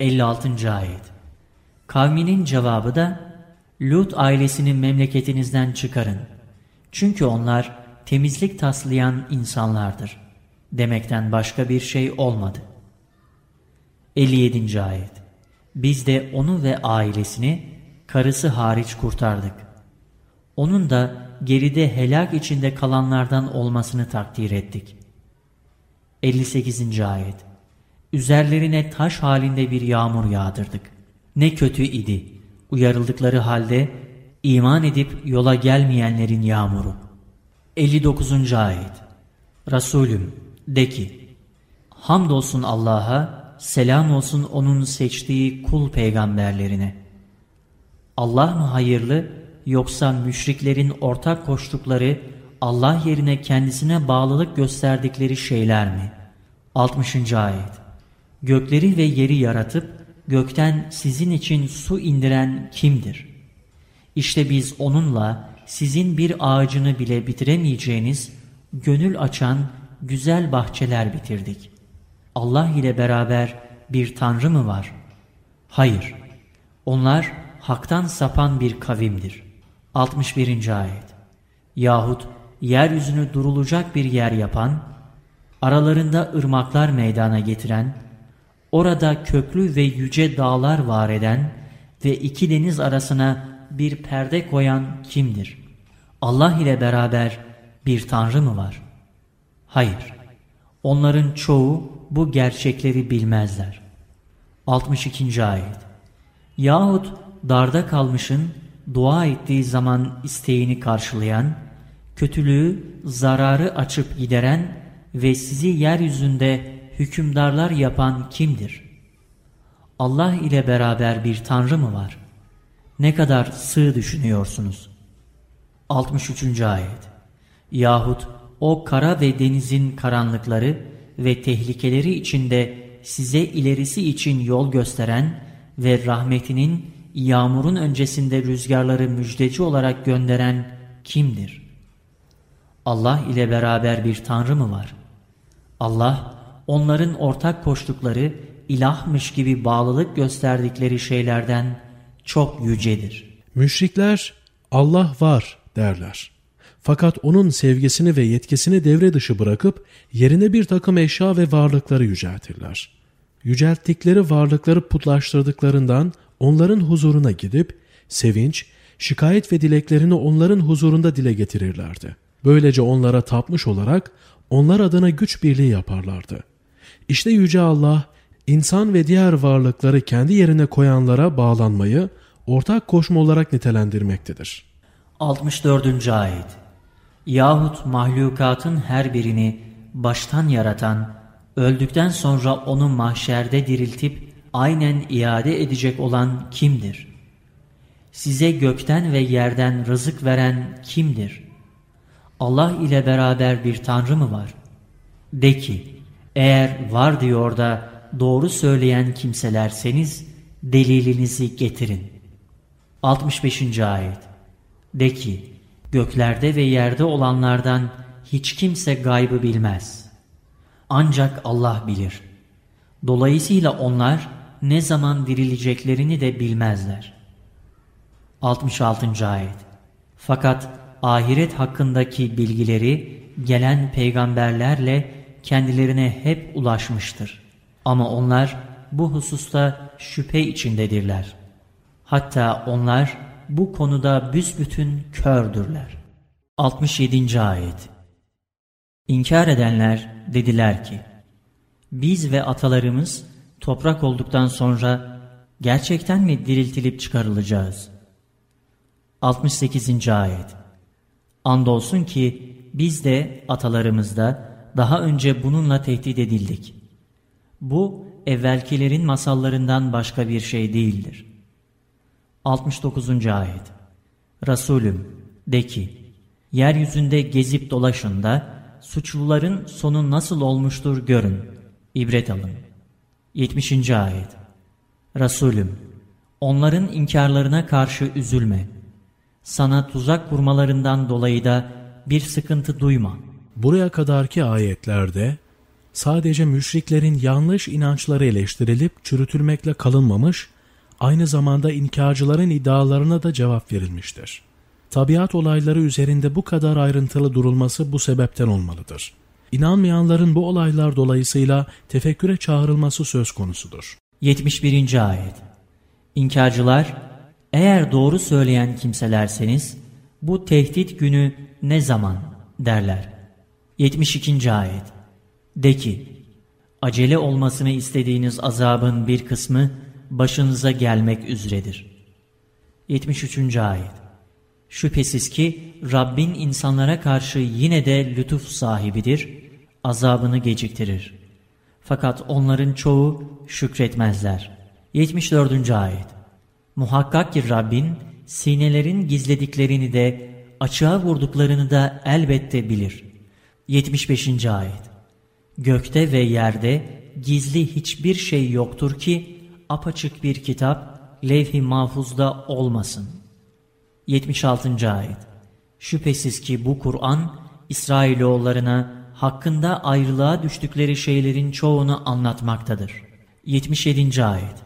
56. Ayet Kavminin cevabı da Lut ailesinin memleketinizden çıkarın. Çünkü onlar temizlik taslayan insanlardır. Demekten başka bir şey olmadı. 57. Ayet Biz de onu ve ailesini karısı hariç kurtardık. Onun da geride helak içinde kalanlardan olmasını takdir ettik. 58. Ayet Üzerlerine taş halinde bir yağmur yağdırdık. Ne kötü idi. Uyarıldıkları halde iman edip yola gelmeyenlerin yağmuru. 59. Ayet Resulüm de ki Hamdolsun Allah'a, selam olsun O'nun seçtiği kul peygamberlerine. Allah mı hayırlı yoksa müşriklerin ortak koştukları Allah yerine kendisine bağlılık gösterdikleri şeyler mi? 60. Ayet Gökleri ve yeri yaratıp gökten sizin için su indiren kimdir? İşte biz onunla sizin bir ağacını bile bitiremeyeceğiniz gönül açan güzel bahçeler bitirdik. Allah ile beraber bir tanrı mı var? Hayır. Onlar haktan sapan bir kavimdir. 61. Ayet Yahut yeryüzünü durulacak bir yer yapan, aralarında ırmaklar meydana getiren, orada köklü ve yüce dağlar var eden ve iki deniz arasına bir perde koyan kimdir? Allah ile beraber bir tanrı mı var? Hayır. Onların çoğu bu gerçekleri bilmezler. 62. Ayet Yahut darda kalmışın dua ettiği zaman isteğini karşılayan, kötülüğü, zararı açıp gideren ve sizi yeryüzünde hükümdarlar yapan kimdir? Allah ile beraber bir tanrı mı var? Ne kadar sığ düşünüyorsunuz? 63. Ayet Yahut o kara ve denizin karanlıkları ve tehlikeleri içinde size ilerisi için yol gösteren ve rahmetinin yağmurun öncesinde rüzgarları müjdeci olarak gönderen kimdir? Allah ile beraber bir tanrı mı var? Allah onların ortak koştukları ilahmış gibi bağlılık gösterdikleri şeylerden çok yücedir. Müşrikler Allah var derler. Fakat onun sevgisini ve yetkisini devre dışı bırakıp yerine bir takım eşya ve varlıkları yüceltirler. Yücelttikleri varlıkları putlaştırdıklarından onların huzuruna gidip sevinç, şikayet ve dileklerini onların huzurunda dile getirirlerdi. Böylece onlara tapmış olarak onlar adına güç birliği yaparlardı. İşte Yüce Allah, insan ve diğer varlıkları kendi yerine koyanlara bağlanmayı ortak koşma olarak nitelendirmektedir. 64. Ayet Yahut mahlukatın her birini baştan yaratan, öldükten sonra onu mahşerde diriltip aynen iade edecek olan kimdir? Size gökten ve yerden rızık veren kimdir? Allah ile beraber bir tanrı mı var? De ki, eğer var diyor da doğru söyleyen kimselerseniz delilinizi getirin. 65. Ayet De ki, göklerde ve yerde olanlardan hiç kimse gaybı bilmez. Ancak Allah bilir. Dolayısıyla onlar ne zaman dirileceklerini de bilmezler. 66. Ayet Fakat ahiret hakkındaki bilgileri gelen peygamberlerle kendilerine hep ulaşmıştır. Ama onlar bu hususta şüphe içindedirler. Hatta onlar bu konuda büsbütün kördürler. 67. Ayet İnkar edenler dediler ki, biz ve atalarımız toprak olduktan sonra gerçekten mi diriltilip çıkarılacağız? 68. Ayet Andolsun ki biz de atalarımızda daha önce bununla tehdit edildik. Bu evvelkilerin masallarından başka bir şey değildir. 69. Ayet Resulüm de ki, yeryüzünde gezip dolaşın da suçluların sonu nasıl olmuştur görün, ibret alın. 70. Ayet Resulüm, onların inkarlarına karşı üzülme. Sana tuzak kurmalarından dolayı da bir sıkıntı duyma. Buraya kadarki ayetlerde sadece müşriklerin yanlış inançları eleştirilip çürütülmekle kalınmamış, aynı zamanda inkarcıların iddialarına da cevap verilmiştir. Tabiat olayları üzerinde bu kadar ayrıntılı durulması bu sebepten olmalıdır. İnanmayanların bu olaylar dolayısıyla tefekküre çağrılması söz konusudur. 71. Ayet İnkarcılar, eğer doğru söyleyen kimselerseniz, bu tehdit günü ne zaman derler. 72. Ayet De ki, acele olmasını istediğiniz azabın bir kısmı başınıza gelmek üzeredir. 73. Ayet Şüphesiz ki Rabbin insanlara karşı yine de lütuf sahibidir, azabını geciktirir. Fakat onların çoğu şükretmezler. 74. Ayet Muhakkak ki Rabbin sinelerin gizlediklerini de açığa vurduklarını da elbette bilir. 75. Ayet Gökte ve yerde gizli hiçbir şey yoktur ki apaçık bir kitap levh-i mahfuzda olmasın. 76. Ayet Şüphesiz ki bu Kur'an İsrailoğullarına hakkında ayrılığa düştükleri şeylerin çoğunu anlatmaktadır. 77. Ayet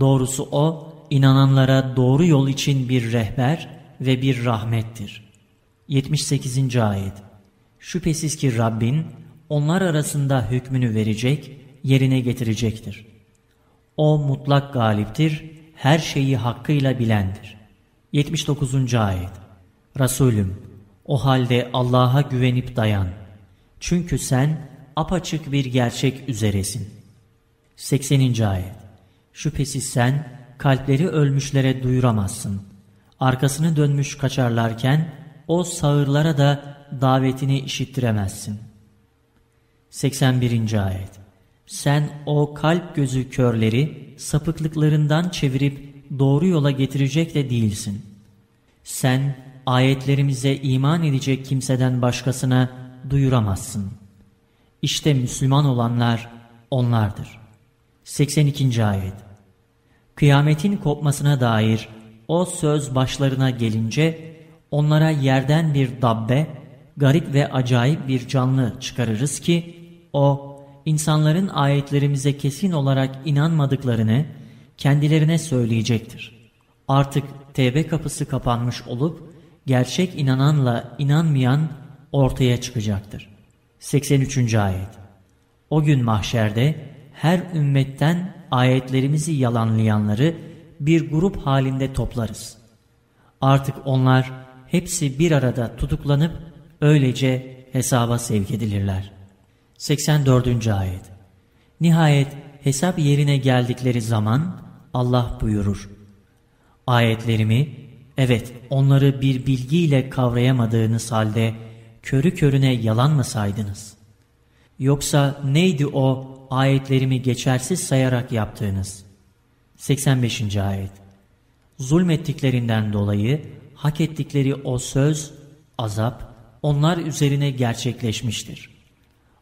Doğrusu o, inananlara doğru yol için bir rehber ve bir rahmettir. 78. Ayet Şüphesiz ki Rabbin onlar arasında hükmünü verecek, yerine getirecektir. O mutlak galiptir, her şeyi hakkıyla bilendir. 79. Ayet Resulüm, o halde Allah'a güvenip dayan. Çünkü sen apaçık bir gerçek üzeresin. 80. Ayet Şüphesiz sen kalpleri ölmüşlere duyuramazsın. Arkasını dönmüş kaçarlarken o sağırlara da davetini işittiremezsin. 81. Ayet Sen o kalp gözü körleri sapıklıklarından çevirip doğru yola getirecek de değilsin. Sen ayetlerimize iman edecek kimseden başkasına duyuramazsın. İşte Müslüman olanlar onlardır. 82. Ayet Kıyametin kopmasına dair o söz başlarına gelince onlara yerden bir dabbe, garip ve acayip bir canlı çıkarırız ki o insanların ayetlerimize kesin olarak inanmadıklarını kendilerine söyleyecektir. Artık tevbe kapısı kapanmış olup gerçek inananla inanmayan ortaya çıkacaktır. 83. Ayet O gün mahşerde her ümmetten ayetlerimizi yalanlayanları bir grup halinde toplarız. Artık onlar hepsi bir arada tutuklanıp öylece hesaba sevk edilirler. 84. Ayet Nihayet hesap yerine geldikleri zaman Allah buyurur. Ayetlerimi, evet onları bir bilgiyle kavrayamadığınız halde körü körüne yalan mı saydınız? Yoksa neydi o ayetlerimi geçersiz sayarak yaptığınız? 85. Ayet Zulmettiklerinden dolayı hak ettikleri o söz, azap, onlar üzerine gerçekleşmiştir.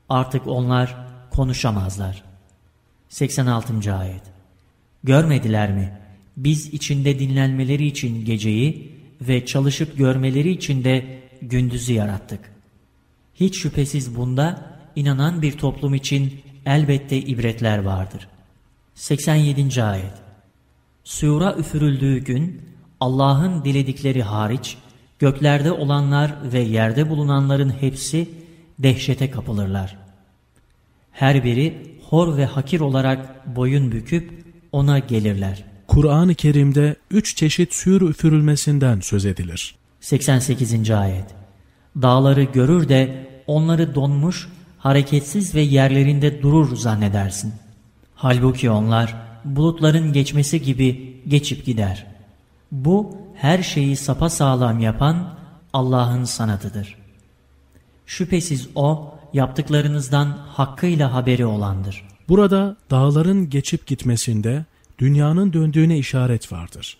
Artık onlar konuşamazlar. 86. Ayet Görmediler mi? Biz içinde dinlenmeleri için geceyi ve çalışıp görmeleri için de gündüzü yarattık. Hiç şüphesiz bunda inanan bir toplum için elbette ibretler vardır. 87. Ayet Sura üfürüldüğü gün Allah'ın diledikleri hariç göklerde olanlar ve yerde bulunanların hepsi dehşete kapılırlar. Her biri hor ve hakir olarak boyun büküp ona gelirler. Kur'an-ı Kerim'de üç çeşit sür üfürülmesinden söz edilir. 88. Ayet Dağları görür de onları donmuş, hareketsiz ve yerlerinde durur zannedersin. Halbuki onlar bulutların geçmesi gibi geçip gider. Bu her şeyi sapasağlam yapan Allah'ın sanatıdır. Şüphesiz O yaptıklarınızdan hakkıyla haberi olandır. Burada dağların geçip gitmesinde dünyanın döndüğüne işaret vardır.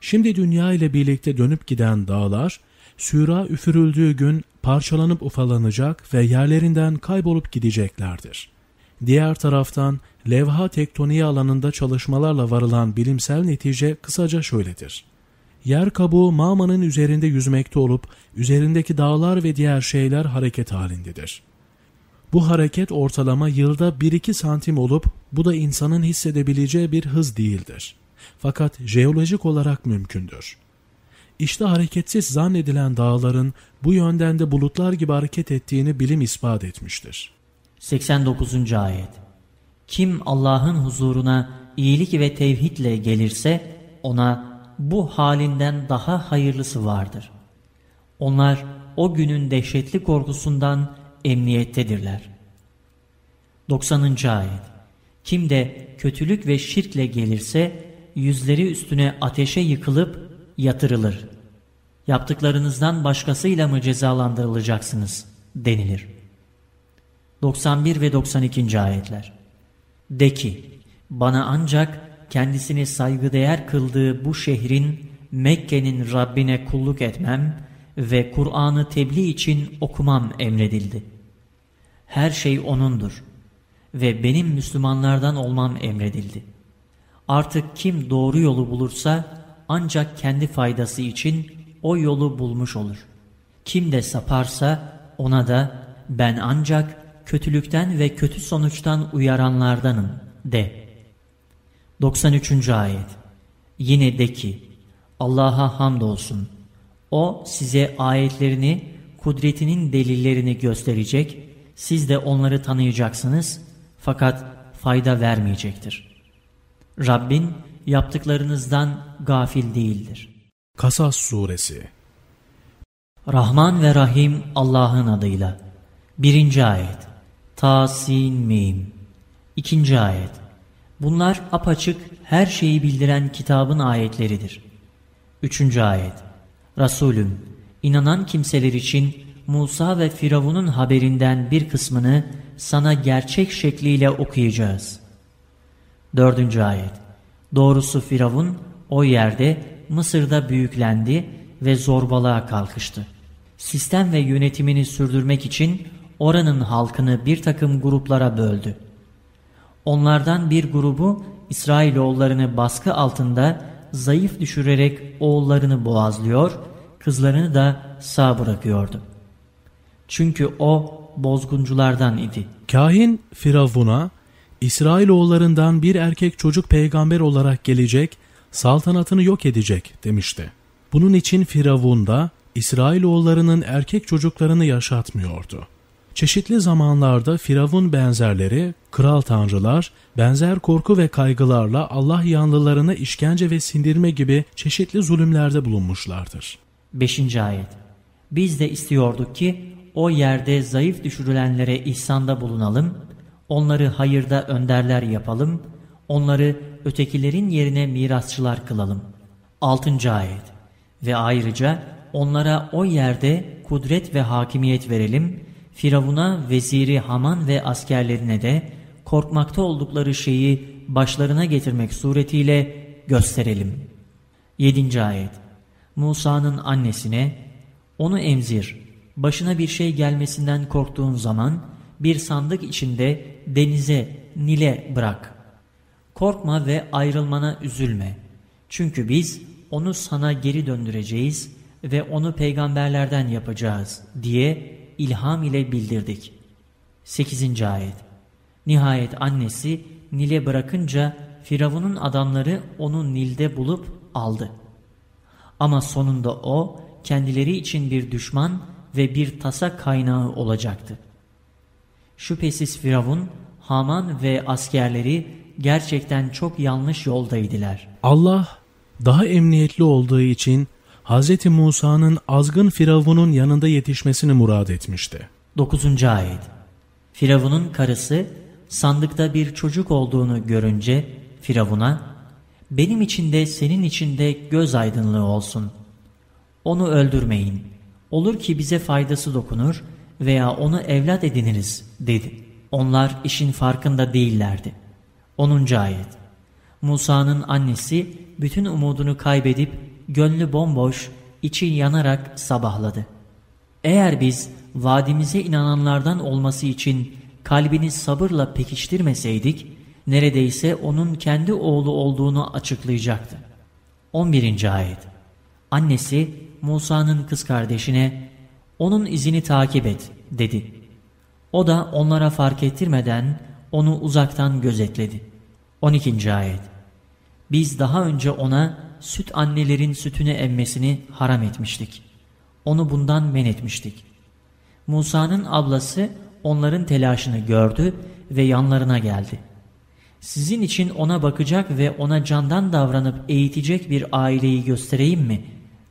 Şimdi dünya ile birlikte dönüp giden dağlar, süra üfürüldüğü gün parçalanıp ufalanacak ve yerlerinden kaybolup gideceklerdir. Diğer taraftan levha tektoniği alanında çalışmalarla varılan bilimsel netice kısaca şöyledir. Yer kabuğu mağmanın üzerinde yüzmekte olup üzerindeki dağlar ve diğer şeyler hareket halindedir. Bu hareket ortalama yılda 1-2 santim olup bu da insanın hissedebileceği bir hız değildir. Fakat jeolojik olarak mümkündür. İşte hareketsiz zannedilen dağların bu yönden de bulutlar gibi hareket ettiğini bilim ispat etmiştir. 89. Ayet Kim Allah'ın huzuruna iyilik ve tevhidle gelirse ona bu halinden daha hayırlısı vardır. Onlar o günün dehşetli korkusundan emniyettedirler. 90. Ayet Kim de kötülük ve şirkle gelirse yüzleri üstüne ateşe yıkılıp yatırılır. Yaptıklarınızdan başkasıyla mı cezalandırılacaksınız denilir. 91 ve 92. ayetler De ki, bana ancak kendisini saygıdeğer kıldığı bu şehrin Mekke'nin Rabbine kulluk etmem ve Kur'an'ı tebliğ için okumam emredildi. Her şey O'nundur ve benim Müslümanlardan olmam emredildi. Artık kim doğru yolu bulursa ancak kendi faydası için o yolu bulmuş olur. Kim de saparsa ona da ben ancak kötülükten ve kötü sonuçtan uyaranlardanım de. 93. Ayet Yine de ki Allah'a hamdolsun. O size ayetlerini, kudretinin delillerini gösterecek, siz de onları tanıyacaksınız fakat fayda vermeyecektir. Rabbin yaptıklarınızdan gafil değildir. Kasas Suresi Rahman ve Rahim Allah'ın adıyla. Birinci ayet. Tasin Mim. İkinci ayet. Bunlar apaçık her şeyi bildiren kitabın ayetleridir. Üçüncü ayet. Resulüm, inanan kimseler için Musa ve Firavun'un haberinden bir kısmını sana gerçek şekliyle okuyacağız. Dördüncü ayet. Doğrusu Firavun o yerde Mısır'da büyüklendi ve zorbalığa kalkıştı. Sistem ve yönetimini sürdürmek için oranın halkını bir takım gruplara böldü. Onlardan bir grubu İsrailoğullarını baskı altında zayıf düşürerek oğullarını boğazlıyor, kızlarını da sağ bırakıyordu. Çünkü o bozgunculardan idi. Kahin Firavun'a İsrailoğullarından bir erkek çocuk peygamber olarak gelecek, saltanatını yok edecek demişti. Bunun için Firavun da İsrailoğullarının erkek çocuklarını yaşatmıyordu. Çeşitli zamanlarda Firavun benzerleri, kral tanrılar, benzer korku ve kaygılarla Allah yanlılarına işkence ve sindirme gibi çeşitli zulümlerde bulunmuşlardır. 5. Ayet Biz de istiyorduk ki o yerde zayıf düşürülenlere ihsanda bulunalım, onları hayırda önderler yapalım, onları ötekilerin yerine mirasçılar kılalım. 6. Ayet Ve ayrıca onlara o yerde kudret ve hakimiyet verelim, Firavun'a, veziri Haman ve askerlerine de korkmakta oldukları şeyi başlarına getirmek suretiyle gösterelim. 7. Ayet Musa'nın annesine, onu emzir, başına bir şey gelmesinden korktuğun zaman bir sandık içinde denize, Nil'e bırak. Korkma ve ayrılmana üzülme. Çünkü biz onu sana geri döndüreceğiz ve onu peygamberlerden yapacağız diye ilham ile bildirdik. 8. Ayet Nihayet annesi Nil'e bırakınca Firavun'un adamları onu Nil'de bulup aldı. Ama sonunda o kendileri için bir düşman ve bir tasa kaynağı olacaktı. Şüphesiz Firavun, Haman ve askerleri gerçekten çok yanlış yoldaydılar. Allah daha emniyetli olduğu için Hz. Musa'nın azgın Firavun'un yanında yetişmesini murad etmişti. 9. Ayet Firavun'un karısı sandıkta bir çocuk olduğunu görünce Firavun'a benim için de senin için de göz aydınlığı olsun. Onu öldürmeyin. Olur ki bize faydası dokunur veya onu evlat ediniriz dedi. Onlar işin farkında değillerdi. 10. Ayet Musa'nın annesi bütün umudunu kaybedip gönlü bomboş, içi yanarak sabahladı. Eğer biz vadimize inananlardan olması için kalbini sabırla pekiştirmeseydik, neredeyse onun kendi oğlu olduğunu açıklayacaktı. 11. Ayet Annesi Musa'nın kız kardeşine, onun izini takip et dedi. O da onlara fark ettirmeden onu uzaktan gözetledi. 12. Ayet Biz daha önce ona süt annelerin sütünü emmesini haram etmiştik. Onu bundan men etmiştik. Musa'nın ablası onların telaşını gördü ve yanlarına geldi. Sizin için ona bakacak ve ona candan davranıp eğitecek bir aileyi göstereyim mi?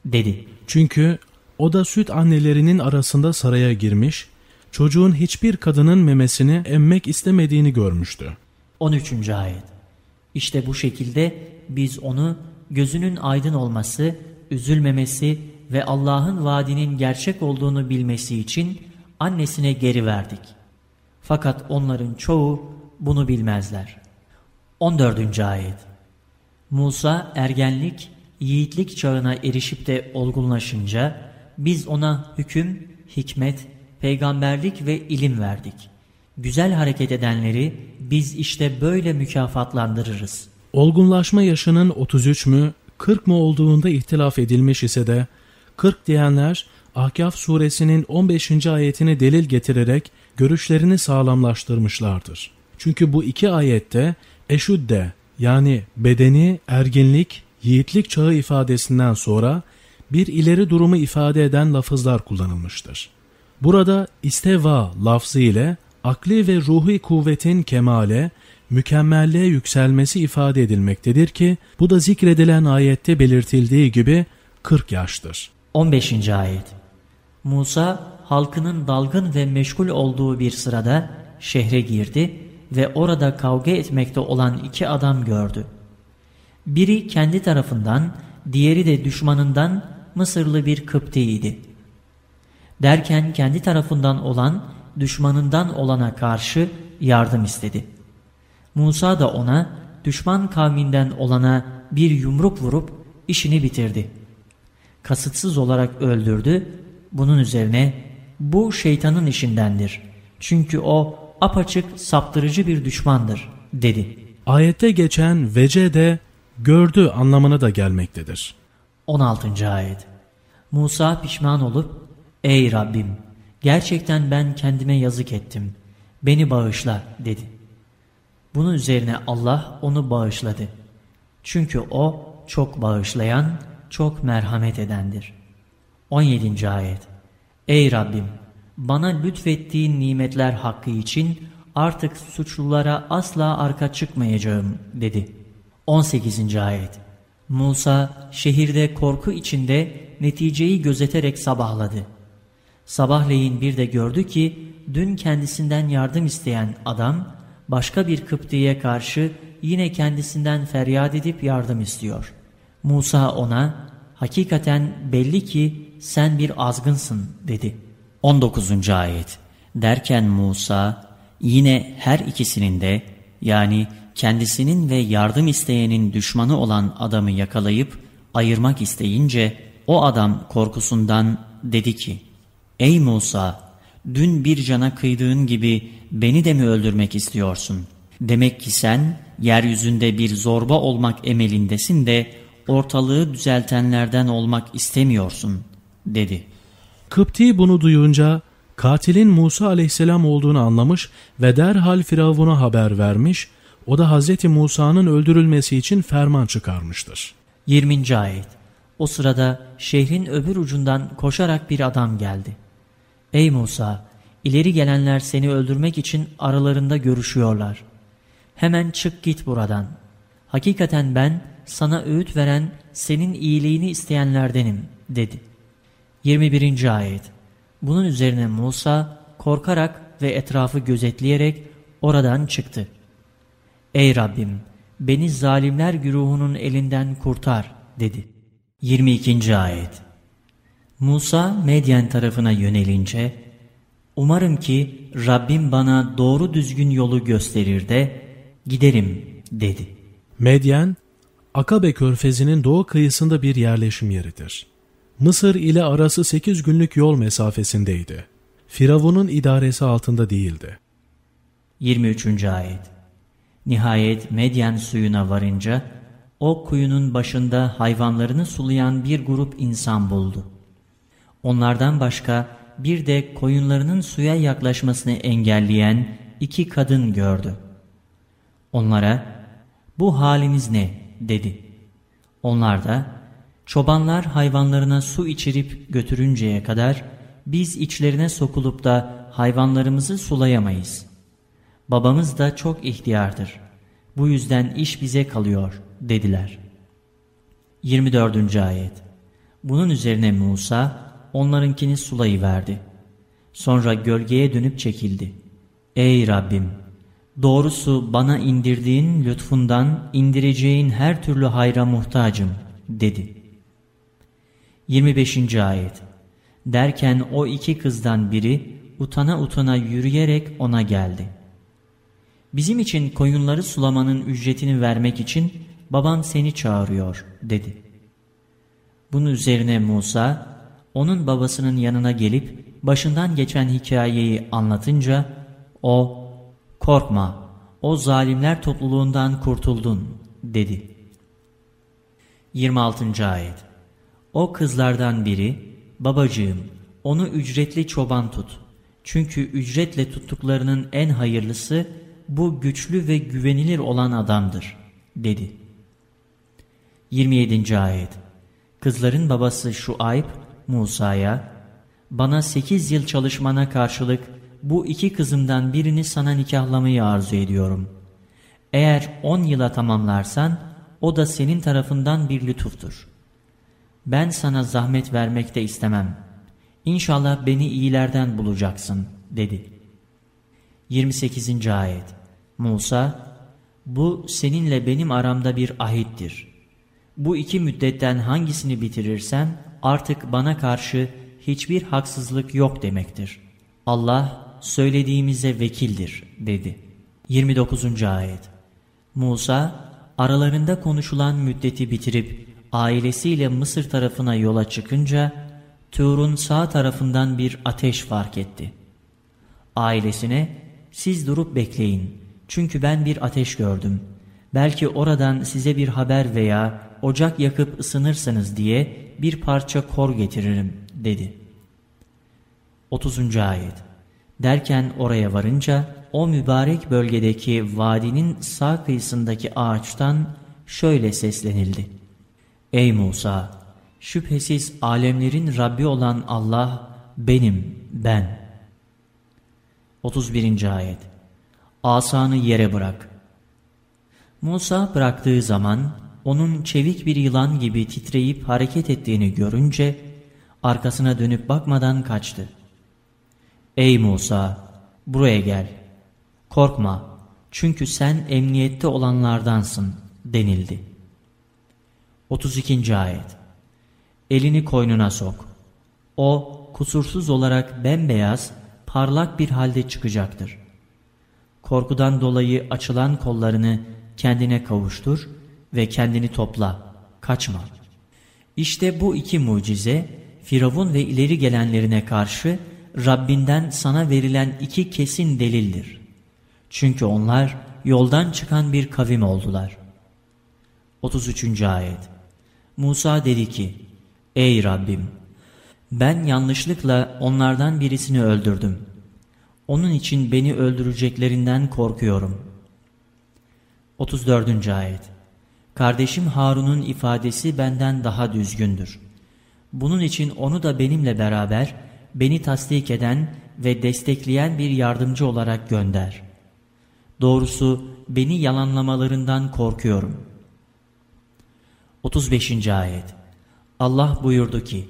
dedi. Çünkü o da süt annelerinin arasında saraya girmiş, çocuğun hiçbir kadının memesini emmek istemediğini görmüştü. 13. Ayet İşte bu şekilde biz onu gözünün aydın olması, üzülmemesi ve Allah'ın vaadinin gerçek olduğunu bilmesi için annesine geri verdik. Fakat onların çoğu bunu bilmezler. 14. Ayet Musa ergenlik, yiğitlik çağına erişip de olgunlaşınca biz ona hüküm, hikmet, peygamberlik ve ilim verdik. Güzel hareket edenleri biz işte böyle mükafatlandırırız. Olgunlaşma yaşının 33 mü 40 mı olduğunda ihtilaf edilmiş ise de 40 diyenler Ahkaf suresinin 15. ayetini delil getirerek görüşlerini sağlamlaştırmışlardır. Çünkü bu iki ayette eşudde yani bedeni, erginlik, yiğitlik çağı ifadesinden sonra bir ileri durumu ifade eden lafızlar kullanılmıştır. Burada isteva lafzı ile akli ve ruhi kuvvetin kemale, mükemmelliğe yükselmesi ifade edilmektedir ki bu da zikredilen ayette belirtildiği gibi 40 yaştır. 15. Ayet Musa halkının dalgın ve meşgul olduğu bir sırada şehre girdi ve orada kavga etmekte olan iki adam gördü. Biri kendi tarafından, diğeri de düşmanından Mısırlı bir Kıptiydi. Derken kendi tarafından olan, düşmanından olana karşı yardım istedi. Musa da ona, düşman kavminden olana bir yumruk vurup işini bitirdi. Kasıtsız olarak öldürdü, bunun üzerine bu şeytanın işindendir. Çünkü o apaçık saptırıcı bir düşmandır dedi. Ayette geçen vece de gördü anlamına da gelmektedir. 16. Ayet Musa pişman olup Ey Rabbim gerçekten ben kendime yazık ettim. Beni bağışla dedi. Bunun üzerine Allah onu bağışladı. Çünkü o çok bağışlayan, çok merhamet edendir. 17. Ayet Ey Rabbim bana lütfettiğin nimetler hakkı için artık suçlulara asla arka çıkmayacağım dedi. 18. Ayet Musa şehirde korku içinde neticeyi gözeterek sabahladı. Sabahleyin bir de gördü ki dün kendisinden yardım isteyen adam başka bir Kıpti'ye karşı yine kendisinden feryat edip yardım istiyor. Musa ona hakikaten belli ki sen bir azgınsın dedi. 19. Ayet Derken Musa yine her ikisinin de yani kendisinin ve yardım isteyenin düşmanı olan adamı yakalayıp ayırmak isteyince o adam korkusundan dedi ki Ey Musa dün bir cana kıydığın gibi beni de mi öldürmek istiyorsun? Demek ki sen yeryüzünde bir zorba olmak emelindesin de ortalığı düzeltenlerden olmak istemiyorsun dedi. Kıpti bunu duyunca katilin Musa aleyhisselam olduğunu anlamış ve derhal Firavun'a haber vermiş, o da Hz. Musa'nın öldürülmesi için ferman çıkarmıştır. 20. Ayet O sırada şehrin öbür ucundan koşarak bir adam geldi. Ey Musa! ileri gelenler seni öldürmek için aralarında görüşüyorlar. Hemen çık git buradan. Hakikaten ben sana öğüt veren senin iyiliğini isteyenlerdenim dedi. 21. Ayet Bunun üzerine Musa korkarak ve etrafı gözetleyerek oradan çıktı. Ey Rabbim beni zalimler güruhunun elinden kurtar dedi. 22. Ayet Musa Medyen tarafına yönelince Umarım ki Rabbim bana doğru düzgün yolu gösterir de giderim dedi. Medyen, Akabe körfezinin doğu kıyısında bir yerleşim yeridir. Mısır ile arası 8 günlük yol mesafesindeydi. Firavun'un idaresi altında değildi. 23. Ayet Nihayet Medyen suyuna varınca o kuyunun başında hayvanlarını sulayan bir grup insan buldu. Onlardan başka bir de koyunlarının suya yaklaşmasını engelleyen iki kadın gördü. Onlara bu haliniz ne dedi. Onlar da çobanlar hayvanlarına su içirip götürünceye kadar biz içlerine sokulup da hayvanlarımızı sulayamayız. Babamız da çok ihtiyardır. Bu yüzden iş bize kalıyor dediler. 24. Ayet Bunun üzerine Musa onlarınkini sulayıverdi. Sonra gölgeye dönüp çekildi. Ey Rabbim! Doğrusu bana indirdiğin lütfundan indireceğin her türlü hayra muhtacım dedi. 25. Ayet Derken o iki kızdan biri utana utana yürüyerek ona geldi. Bizim için koyunları sulamanın ücretini vermek için baban seni çağırıyor dedi. Bunun üzerine Musa onun babasının yanına gelip başından geçen hikayeyi anlatınca o korkma o zalimler topluluğundan kurtuldun dedi. 26. Ayet O kızlardan biri babacığım onu ücretli çoban tut. Çünkü ücretle tuttuklarının en hayırlısı bu güçlü ve güvenilir olan adamdır dedi. 27. Ayet Kızların babası Şuayb Musa'ya bana sekiz yıl çalışmana karşılık bu iki kızımdan birini sana nikahlamayı arzu ediyorum. Eğer on yıla tamamlarsan o da senin tarafından bir lütuftur. Ben sana zahmet vermek de istemem. İnşallah beni iyilerden bulacaksın dedi. 28. Ayet Musa bu seninle benim aramda bir ahittir. Bu iki müddetten hangisini bitirirsem artık bana karşı hiçbir haksızlık yok demektir. Allah söylediğimize vekildir dedi. 29. Ayet Musa aralarında konuşulan müddeti bitirip ailesiyle Mısır tarafına yola çıkınca Tur'un sağ tarafından bir ateş fark etti. Ailesine siz durup bekleyin çünkü ben bir ateş gördüm. Belki oradan size bir haber veya ocak yakıp ısınırsınız diye bir parça kor getiririm dedi. 30. Ayet Derken oraya varınca o mübarek bölgedeki vadinin sağ kıyısındaki ağaçtan şöyle seslenildi. Ey Musa! Şüphesiz alemlerin Rabbi olan Allah benim, ben. 31. Ayet Asanı yere bırak. Musa bıraktığı zaman onun çevik bir yılan gibi titreyip hareket ettiğini görünce arkasına dönüp bakmadan kaçtı. Ey Musa! Buraya gel. Korkma çünkü sen emniyette olanlardansın denildi. 32. Ayet Elini koynuna sok. O kusursuz olarak bembeyaz, parlak bir halde çıkacaktır. Korkudan dolayı açılan kollarını kendine kavuştur ve kendini topla, kaçma. İşte bu iki mucize Firavun ve ileri gelenlerine karşı Rabbinden sana verilen iki kesin delildir. Çünkü onlar yoldan çıkan bir kavim oldular. 33. Ayet Musa dedi ki, Ey Rabbim! Ben yanlışlıkla onlardan birisini öldürdüm. Onun için beni öldüreceklerinden korkuyorum. 34. Ayet Kardeşim Harun'un ifadesi benden daha düzgündür. Bunun için onu da benimle beraber beni tasdik eden ve destekleyen bir yardımcı olarak gönder. Doğrusu beni yalanlamalarından korkuyorum. 35. Ayet Allah buyurdu ki,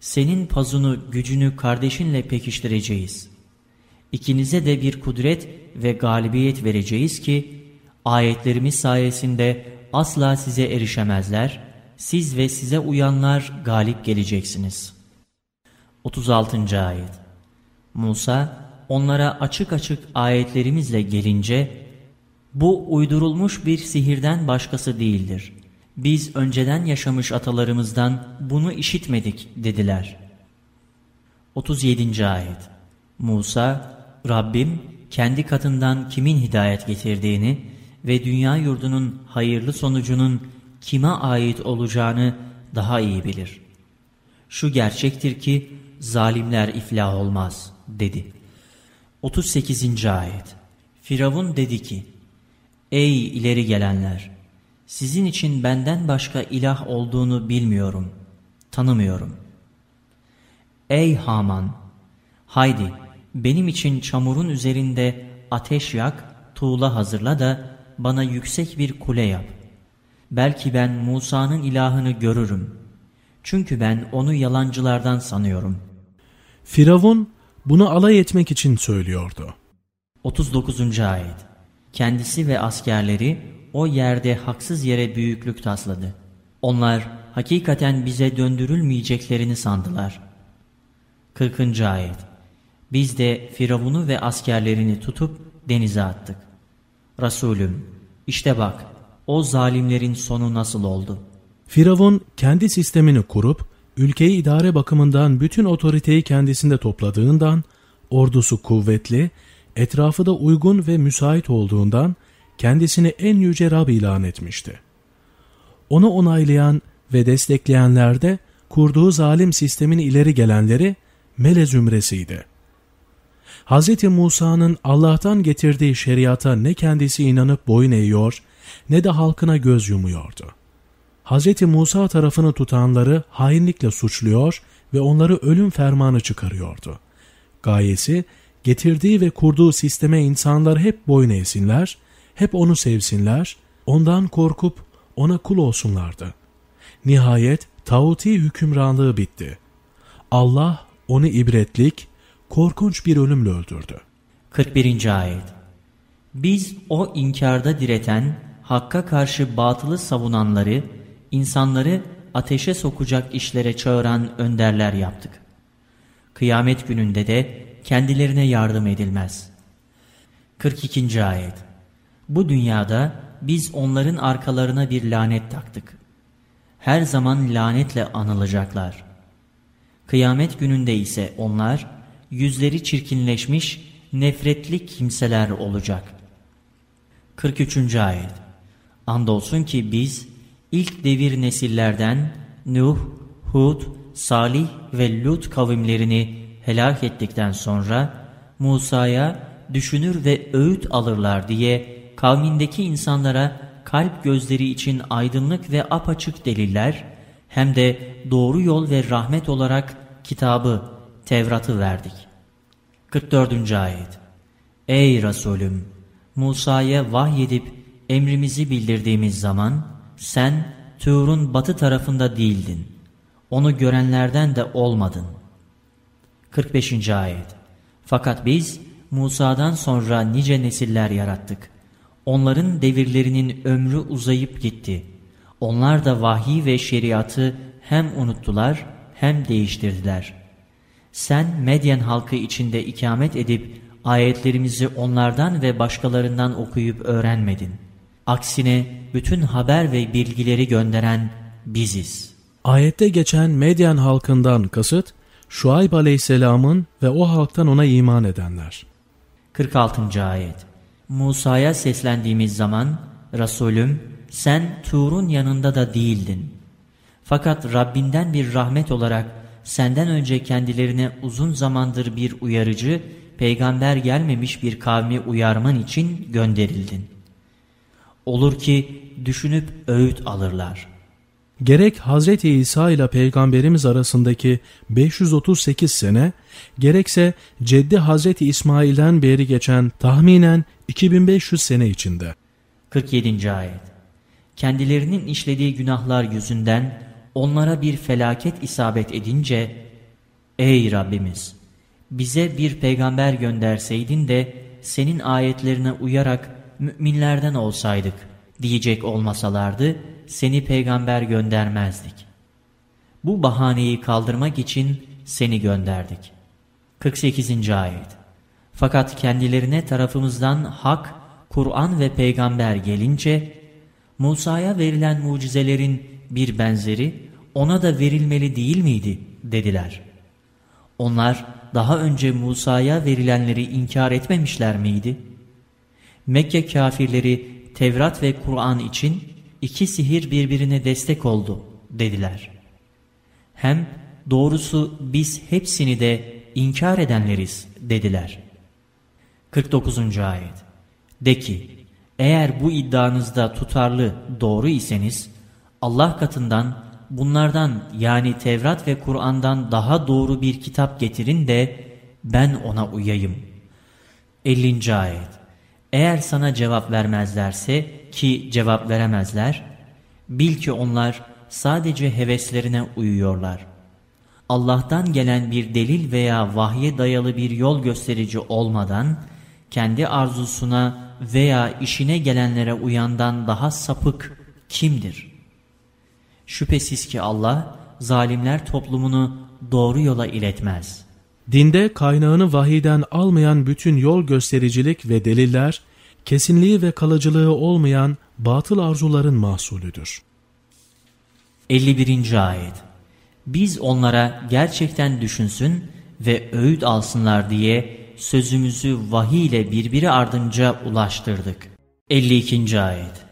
senin pazunu gücünü kardeşinle pekiştireceğiz. İkinize de bir kudret ve galibiyet vereceğiz ki, ayetlerimiz sayesinde asla size erişemezler, siz ve size uyanlar galip geleceksiniz. 36. Ayet Musa onlara açık açık ayetlerimizle gelince, bu uydurulmuş bir sihirden başkası değildir. Biz önceden yaşamış atalarımızdan bunu işitmedik dediler. 37. Ayet Musa, Rabbim kendi katından kimin hidayet getirdiğini ve dünya yurdunun hayırlı sonucunun kime ait olacağını daha iyi bilir. Şu gerçektir ki zalimler iflah olmaz dedi. 38. Ayet Firavun dedi ki, Ey ileri gelenler! Sizin için benden başka ilah olduğunu bilmiyorum, tanımıyorum. Ey Haman! Haydi benim için çamurun üzerinde ateş yak, tuğla hazırla da bana yüksek bir kule yap. Belki ben Musa'nın ilahını görürüm. Çünkü ben onu yalancılardan sanıyorum. Firavun bunu alay etmek için söylüyordu. 39. Ayet Kendisi ve askerleri o yerde haksız yere büyüklük tasladı. Onlar hakikaten bize döndürülmeyeceklerini sandılar. 40. Ayet Biz de Firavun'u ve askerlerini tutup denize attık. Resulüm işte bak o zalimlerin sonu nasıl oldu? Firavun kendi sistemini kurup ülkeyi idare bakımından bütün otoriteyi kendisinde topladığından, ordusu kuvvetli, etrafı da uygun ve müsait olduğundan kendisini en yüce Rab ilan etmişti. Onu onaylayan ve destekleyenler de kurduğu zalim sistemin ileri gelenleri Mele zümresiydi. Hz. Musa'nın Allah'tan getirdiği şeriata ne kendisi inanıp boyun eğiyor ne de halkına göz yumuyordu. Hz. Musa tarafını tutanları hainlikle suçluyor ve onları ölüm fermanı çıkarıyordu. Gayesi getirdiği ve kurduğu sisteme insanlar hep boyun eğsinler, hep onu sevsinler, ondan korkup ona kul olsunlardı. Nihayet tağuti hükümranlığı bitti. Allah onu ibretlik, korkunç bir ölümle öldürdü. 41. Ayet Biz o inkarda direten, hakka karşı batılı savunanları, insanları ateşe sokacak işlere çağıran önderler yaptık. Kıyamet gününde de kendilerine yardım edilmez. 42. Ayet Bu dünyada biz onların arkalarına bir lanet taktık. Her zaman lanetle anılacaklar. Kıyamet gününde ise onlar yüzleri çirkinleşmiş, nefretli kimseler olacak. 43. Ayet Andolsun ki biz ilk devir nesillerden Nuh, Hud, Salih ve Lut kavimlerini helak ettikten sonra Musa'ya düşünür ve öğüt alırlar diye kavmindeki insanlara kalp gözleri için aydınlık ve apaçık deliller hem de doğru yol ve rahmet olarak kitabı, Tevrat'ı verdik. 44. Ayet Ey Resulüm! Musa'ya vahyedip emrimizi bildirdiğimiz zaman sen Tuğr'un batı tarafında değildin. Onu görenlerden de olmadın. 45. Ayet Fakat biz Musa'dan sonra nice nesiller yarattık. Onların devirlerinin ömrü uzayıp gitti. Onlar da vahiy ve şeriatı hem unuttular hem değiştirdiler. Sen Medyen halkı içinde ikamet edip ayetlerimizi onlardan ve başkalarından okuyup öğrenmedin. Aksine bütün haber ve bilgileri gönderen biziz. Ayette geçen Medyen halkından kasıt, Şuayb aleyhisselamın ve o halktan ona iman edenler. 46. Ayet Musa'ya seslendiğimiz zaman, Resulüm sen Tur'un yanında da değildin. Fakat Rabbinden bir rahmet olarak senden önce kendilerine uzun zamandır bir uyarıcı, peygamber gelmemiş bir kavmi uyarman için gönderildin. Olur ki düşünüp öğüt alırlar. Gerek Hz. İsa ile Peygamberimiz arasındaki 538 sene, gerekse Ceddi Hz. İsmail'den beri geçen tahminen 2500 sene içinde. 47. Ayet Kendilerinin işlediği günahlar yüzünden onlara bir felaket isabet edince, Ey Rabbimiz! Bize bir peygamber gönderseydin de senin ayetlerine uyarak müminlerden olsaydık diyecek olmasalardı, seni peygamber göndermezdik. Bu bahaneyi kaldırmak için seni gönderdik. 48. Ayet Fakat kendilerine tarafımızdan hak, Kur'an ve peygamber gelince, Musa'ya verilen mucizelerin bir benzeri ona da verilmeli değil miydi dediler. Onlar daha önce Musa'ya verilenleri inkar etmemişler miydi? Mekke kafirleri Tevrat ve Kur'an için iki sihir birbirine destek oldu dediler. Hem Doğrusu biz hepsini de inkar edenleriz dediler. 49. Ayet De ki, eğer bu iddianızda tutarlı doğru iseniz, Allah katından bunlardan yani Tevrat ve Kur'an'dan daha doğru bir kitap getirin de ben ona uyayım. 50. Ayet Eğer sana cevap vermezlerse ki cevap veremezler, bil ki onlar sadece heveslerine uyuyorlar. Allah'tan gelen bir delil veya vahye dayalı bir yol gösterici olmadan, kendi arzusuna veya işine gelenlere uyandan daha sapık kimdir? Şüphesiz ki Allah, zalimler toplumunu doğru yola iletmez. Dinde kaynağını vahiden almayan bütün yol göstericilik ve deliller, kesinliği ve kalıcılığı olmayan batıl arzuların mahsulüdür. 51. Ayet Biz onlara gerçekten düşünsün ve öğüt alsınlar diye sözümüzü vahiy ile birbiri ardınca ulaştırdık. 52. Ayet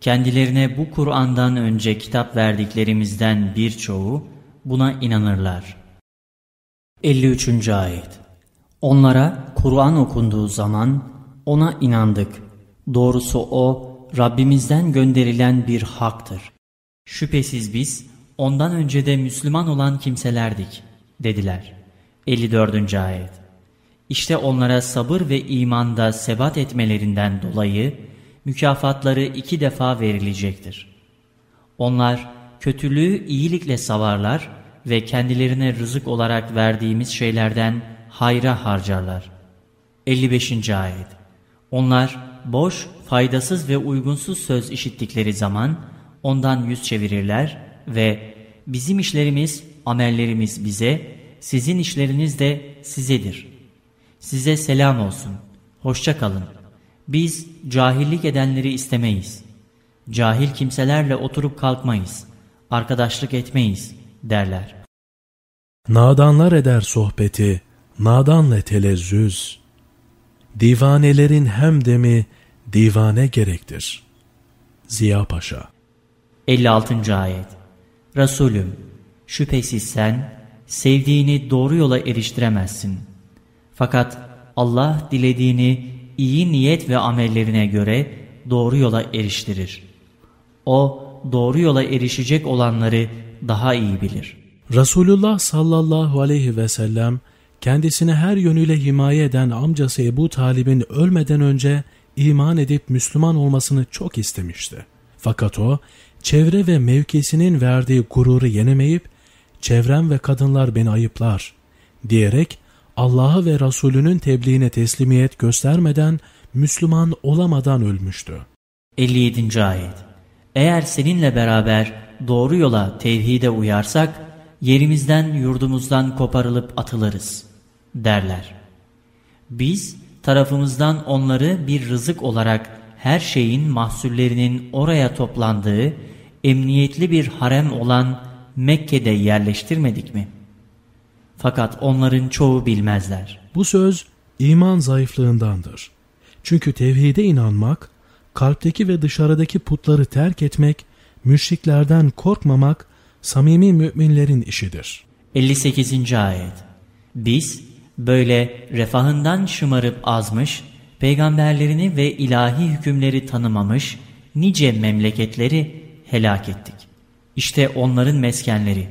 Kendilerine bu Kur'an'dan önce kitap verdiklerimizden birçoğu buna inanırlar. 53. Ayet Onlara Kur'an okunduğu zaman ona inandık. Doğrusu o Rabbimizden gönderilen bir haktır. Şüphesiz biz ondan önce de Müslüman olan kimselerdik dediler. 54. Ayet İşte onlara sabır ve imanda sebat etmelerinden dolayı mükafatları iki defa verilecektir. Onlar kötülüğü iyilikle savarlar ve kendilerine rızık olarak verdiğimiz şeylerden hayra harcarlar. 55. Ayet Onlar boş, faydasız ve uygunsuz söz işittikleri zaman ondan yüz çevirirler ve bizim işlerimiz, amellerimiz bize, sizin işleriniz de sizedir. Size selam olsun, hoşça kalın. Biz cahillik edenleri istemeyiz. Cahil kimselerle oturup kalkmayız, arkadaşlık etmeyiz derler. Nadanlar eder sohbeti, nadanle telezzüz. Divanelerin hem demi divane gerektir. Ziya Paşa 56. Ayet Resulüm, şüphesiz sen sevdiğini doğru yola eriştiremezsin. Fakat Allah dilediğini iyi niyet ve amellerine göre doğru yola eriştirir. O doğru yola erişecek olanları daha iyi bilir. Resulullah sallallahu aleyhi ve sellem kendisini her yönüyle himaye eden amcası Ebu Talib'in ölmeden önce iman edip Müslüman olmasını çok istemişti. Fakat o çevre ve mevkisinin verdiği gururu yenemeyip çevrem ve kadınlar beni ayıplar diyerek Allah'ı ve Resulünün tebliğine teslimiyet göstermeden Müslüman olamadan ölmüştü. 57. Ayet Eğer seninle beraber doğru yola tevhide uyarsak, yerimizden yurdumuzdan koparılıp atılırız derler. Biz tarafımızdan onları bir rızık olarak her şeyin mahsullerinin oraya toplandığı emniyetli bir harem olan Mekke'de yerleştirmedik mi? Fakat onların çoğu bilmezler. Bu söz iman zayıflığındandır. Çünkü tevhide inanmak, kalpteki ve dışarıdaki putları terk etmek, müşriklerden korkmamak, samimi müminlerin işidir. 58. Ayet Biz böyle refahından şımarıp azmış, peygamberlerini ve ilahi hükümleri tanımamış, nice memleketleri helak ettik. İşte onların meskenleri.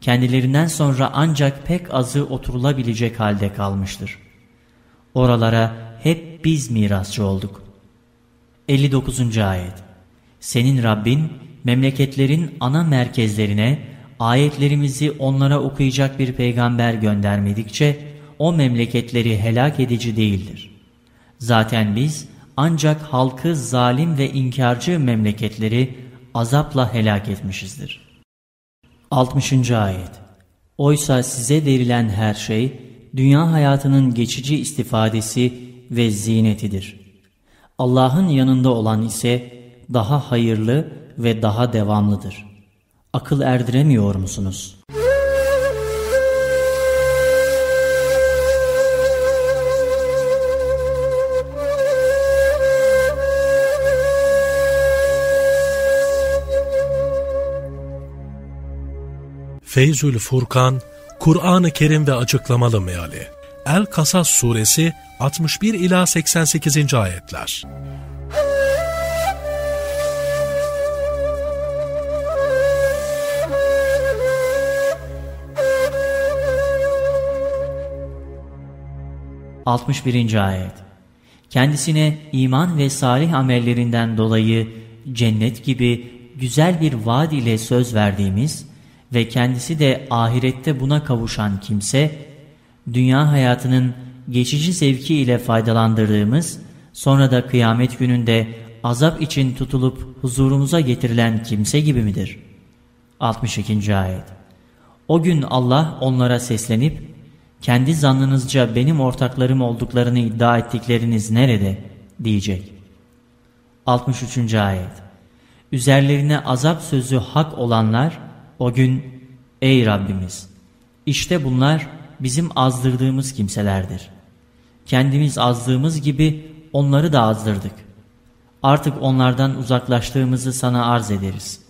Kendilerinden sonra ancak pek azı oturulabilecek halde kalmıştır. Oralara hep biz mirasçı olduk. 59. Ayet Senin Rabbin memleketlerin ana merkezlerine ayetlerimizi onlara okuyacak bir peygamber göndermedikçe o memleketleri helak edici değildir. Zaten biz ancak halkı zalim ve inkarcı memleketleri azapla helak etmişizdir. 60. Ayet Oysa size verilen her şey dünya hayatının geçici istifadesi ve zinetidir. Allah'ın yanında olan ise daha hayırlı ve daha devamlıdır. Akıl erdiremiyor musunuz? Feyzül Furkan, Kur'an-ı Kerim ve Açıklamalı Meali El-Kasas Suresi 61 ila 88. ayetler. Altmış birinci ayet Kendisine iman ve salih amellerinden dolayı cennet gibi güzel bir vaad ile söz verdiğimiz ve kendisi de ahirette buna kavuşan kimse, dünya hayatının geçici zevki ile faydalandırdığımız, sonra da kıyamet gününde azap için tutulup huzurumuza getirilen kimse gibi midir? 62. Ayet O gün Allah onlara seslenip, kendi zannınızca benim ortaklarım olduklarını iddia ettikleriniz nerede? diyecek. 63. Ayet Üzerlerine azap sözü hak olanlar, o gün ey Rabbimiz işte bunlar bizim azdırdığımız kimselerdir. Kendimiz azdığımız gibi onları da azdırdık. Artık onlardan uzaklaştığımızı sana arz ederiz.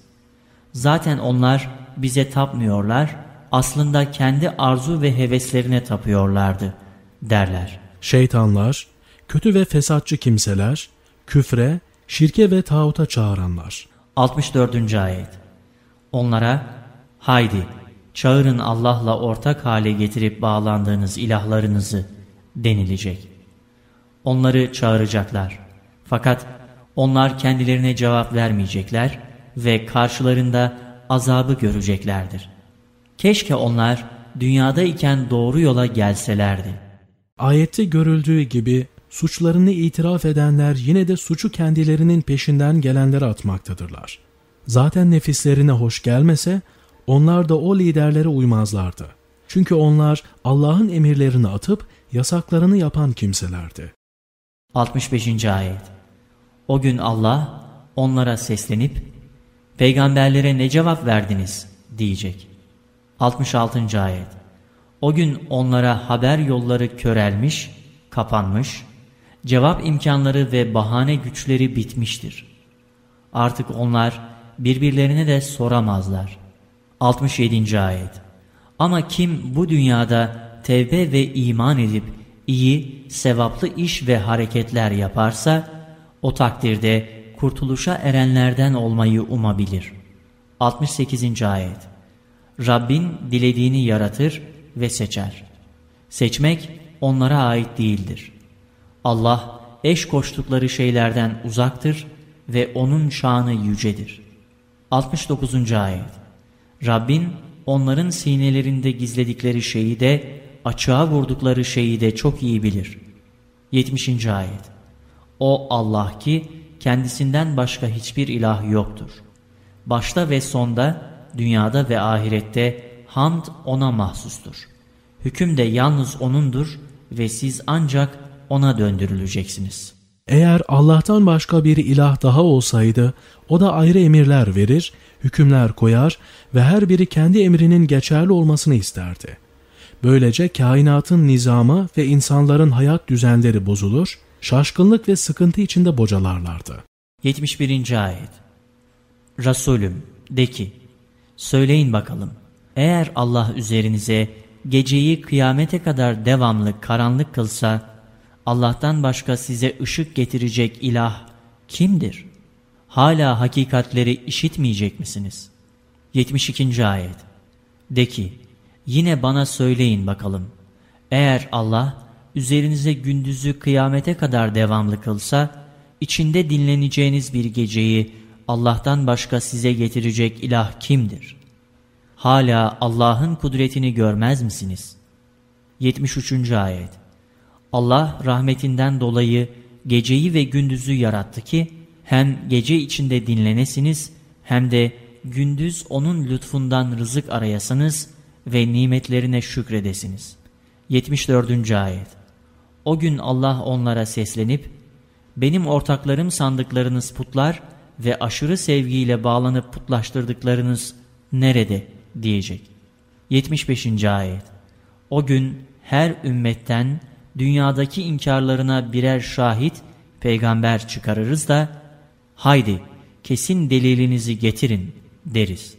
Zaten onlar bize tapmıyorlar, aslında kendi arzu ve heveslerine tapıyorlardı derler. Şeytanlar, kötü ve fesatçı kimseler, küfre, şirke ve tağuta çağıranlar. 64. Ayet Onlara haydi çağırın Allah'la ortak hale getirip bağlandığınız ilahlarınızı denilecek. Onları çağıracaklar. Fakat onlar kendilerine cevap vermeyecekler ve karşılarında azabı göreceklerdir. Keşke onlar dünyada iken doğru yola gelselerdi. Ayette görüldüğü gibi suçlarını itiraf edenler yine de suçu kendilerinin peşinden gelenlere atmaktadırlar. Zaten nefislerine hoş gelmese onlar da o liderlere uymazlardı. Çünkü onlar Allah'ın emirlerini atıp yasaklarını yapan kimselerdi. 65. Ayet O gün Allah onlara seslenip peygamberlere ne cevap verdiniz diyecek. 66. Ayet O gün onlara haber yolları körelmiş, kapanmış, cevap imkanları ve bahane güçleri bitmiştir. Artık onlar birbirlerine de soramazlar. 67. Ayet Ama kim bu dünyada tevbe ve iman edip iyi, sevaplı iş ve hareketler yaparsa, o takdirde kurtuluşa erenlerden olmayı umabilir. 68. Ayet Rabbin dilediğini yaratır ve seçer. Seçmek onlara ait değildir. Allah eş koştukları şeylerden uzaktır ve O'nun şanı yücedir. 69. Ayet Rabbin onların sinelerinde gizledikleri şeyi de açığa vurdukları şeyi de çok iyi bilir. 70. Ayet O Allah ki kendisinden başka hiçbir ilah yoktur. Başta ve sonda, dünyada ve ahirette hamd O'na mahsustur. Hüküm de yalnız O'nundur ve siz ancak O'na döndürüleceksiniz. Eğer Allah'tan başka bir ilah daha olsaydı, o da ayrı emirler verir, hükümler koyar ve her biri kendi emrinin geçerli olmasını isterdi. Böylece kainatın nizamı ve insanların hayat düzenleri bozulur, şaşkınlık ve sıkıntı içinde bocalarlardı. 71. Ayet Resulüm de ki, söyleyin bakalım, eğer Allah üzerinize geceyi kıyamete kadar devamlı karanlık kılsa, Allah'tan başka size ışık getirecek ilah kimdir? Hala hakikatleri işitmeyecek misiniz? 72. Ayet De ki, yine bana söyleyin bakalım. Eğer Allah üzerinize gündüzü kıyamete kadar devamlı kılsa, içinde dinleneceğiniz bir geceyi Allah'tan başka size getirecek ilah kimdir? Hala Allah'ın kudretini görmez misiniz? 73. Ayet Allah rahmetinden dolayı geceyi ve gündüzü yarattı ki hem gece içinde dinlenesiniz hem de gündüz onun lütfundan rızık arayasınız ve nimetlerine şükredesiniz. 74. Ayet O gün Allah onlara seslenip, benim ortaklarım sandıklarınız putlar ve aşırı sevgiyle bağlanıp putlaştırdıklarınız nerede diyecek. 75. Ayet O gün her ümmetten dünyadaki inkarlarına birer şahit, peygamber çıkarırız da, haydi kesin delilinizi getirin deriz.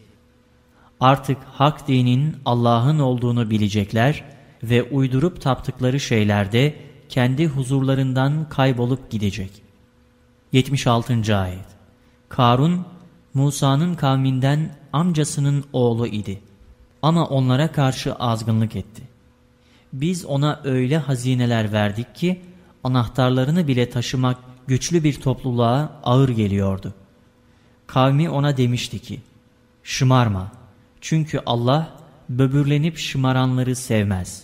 Artık hak dinin Allah'ın olduğunu bilecekler ve uydurup taptıkları şeylerde kendi huzurlarından kaybolup gidecek. 76. Ayet Karun, Musa'nın kavminden amcasının oğlu idi. Ama onlara karşı azgınlık etti. Biz ona öyle hazineler verdik ki, anahtarlarını bile taşımak güçlü bir topluluğa ağır geliyordu. Kavmi ona demişti ki, şımarma çünkü Allah böbürlenip şımaranları sevmez.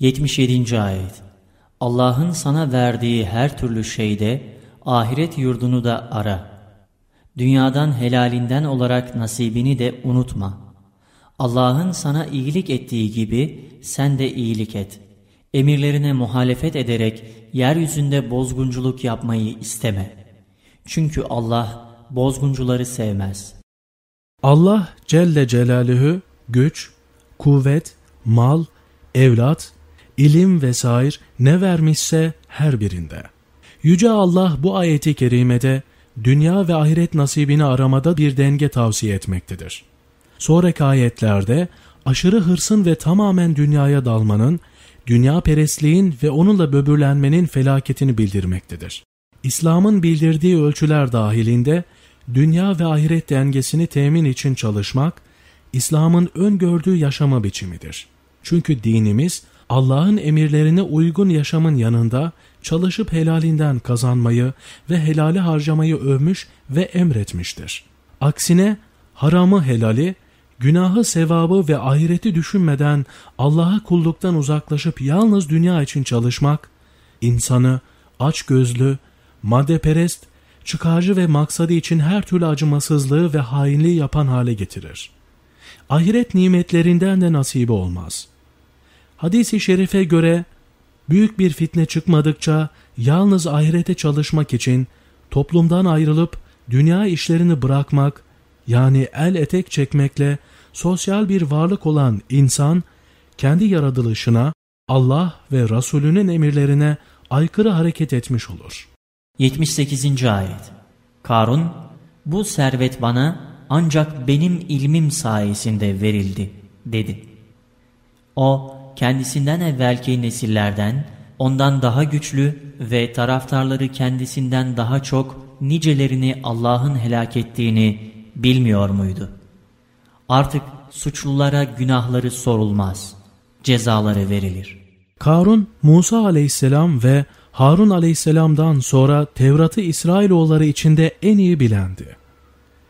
77. Ayet Allah'ın sana verdiği her türlü şeyde ahiret yurdunu da ara. Dünyadan helalinden olarak nasibini de unutma. Allah'ın sana iyilik ettiği gibi sen de iyilik et. Emirlerine muhalefet ederek yeryüzünde bozgunculuk yapmayı isteme. Çünkü Allah bozguncuları sevmez. Allah Celle Celaluhu güç, kuvvet, mal, evlat, ilim vesaire ne vermişse her birinde. Yüce Allah bu ayeti kerimede dünya ve ahiret nasibini aramada bir denge tavsiye etmektedir. Sonraki ayetlerde aşırı hırsın ve tamamen dünyaya dalmanın, dünya perestliğin ve onunla böbürlenmenin felaketini bildirmektedir. İslam'ın bildirdiği ölçüler dahilinde dünya ve ahiret dengesini temin için çalışmak, İslam'ın öngördüğü yaşama biçimidir. Çünkü dinimiz Allah'ın emirlerine uygun yaşamın yanında çalışıp helalinden kazanmayı ve helali harcamayı övmüş ve emretmiştir. Aksine haramı helali, günahı sevabı ve ahireti düşünmeden Allah'a kulluktan uzaklaşıp yalnız dünya için çalışmak, insanı açgözlü, maddeperest, çıkarcı ve maksadı için her türlü acımasızlığı ve hainliği yapan hale getirir. Ahiret nimetlerinden de nasibi olmaz. Hadis-i şerife göre büyük bir fitne çıkmadıkça yalnız ahirete çalışmak için toplumdan ayrılıp dünya işlerini bırakmak yani el etek çekmekle sosyal bir varlık olan insan kendi yaratılışına Allah ve Resulünün emirlerine aykırı hareket etmiş olur. 78. Ayet Karun, bu servet bana ancak benim ilmim sayesinde verildi, dedi. O, kendisinden evvelki nesillerden, ondan daha güçlü ve taraftarları kendisinden daha çok nicelerini Allah'ın helak ettiğini bilmiyor muydu? Artık suçlulara günahları sorulmaz, cezaları verilir. Karun, Musa aleyhisselam ve Harun aleyhisselamdan sonra Tevrat'ı İsrailoğulları içinde en iyi bilendi.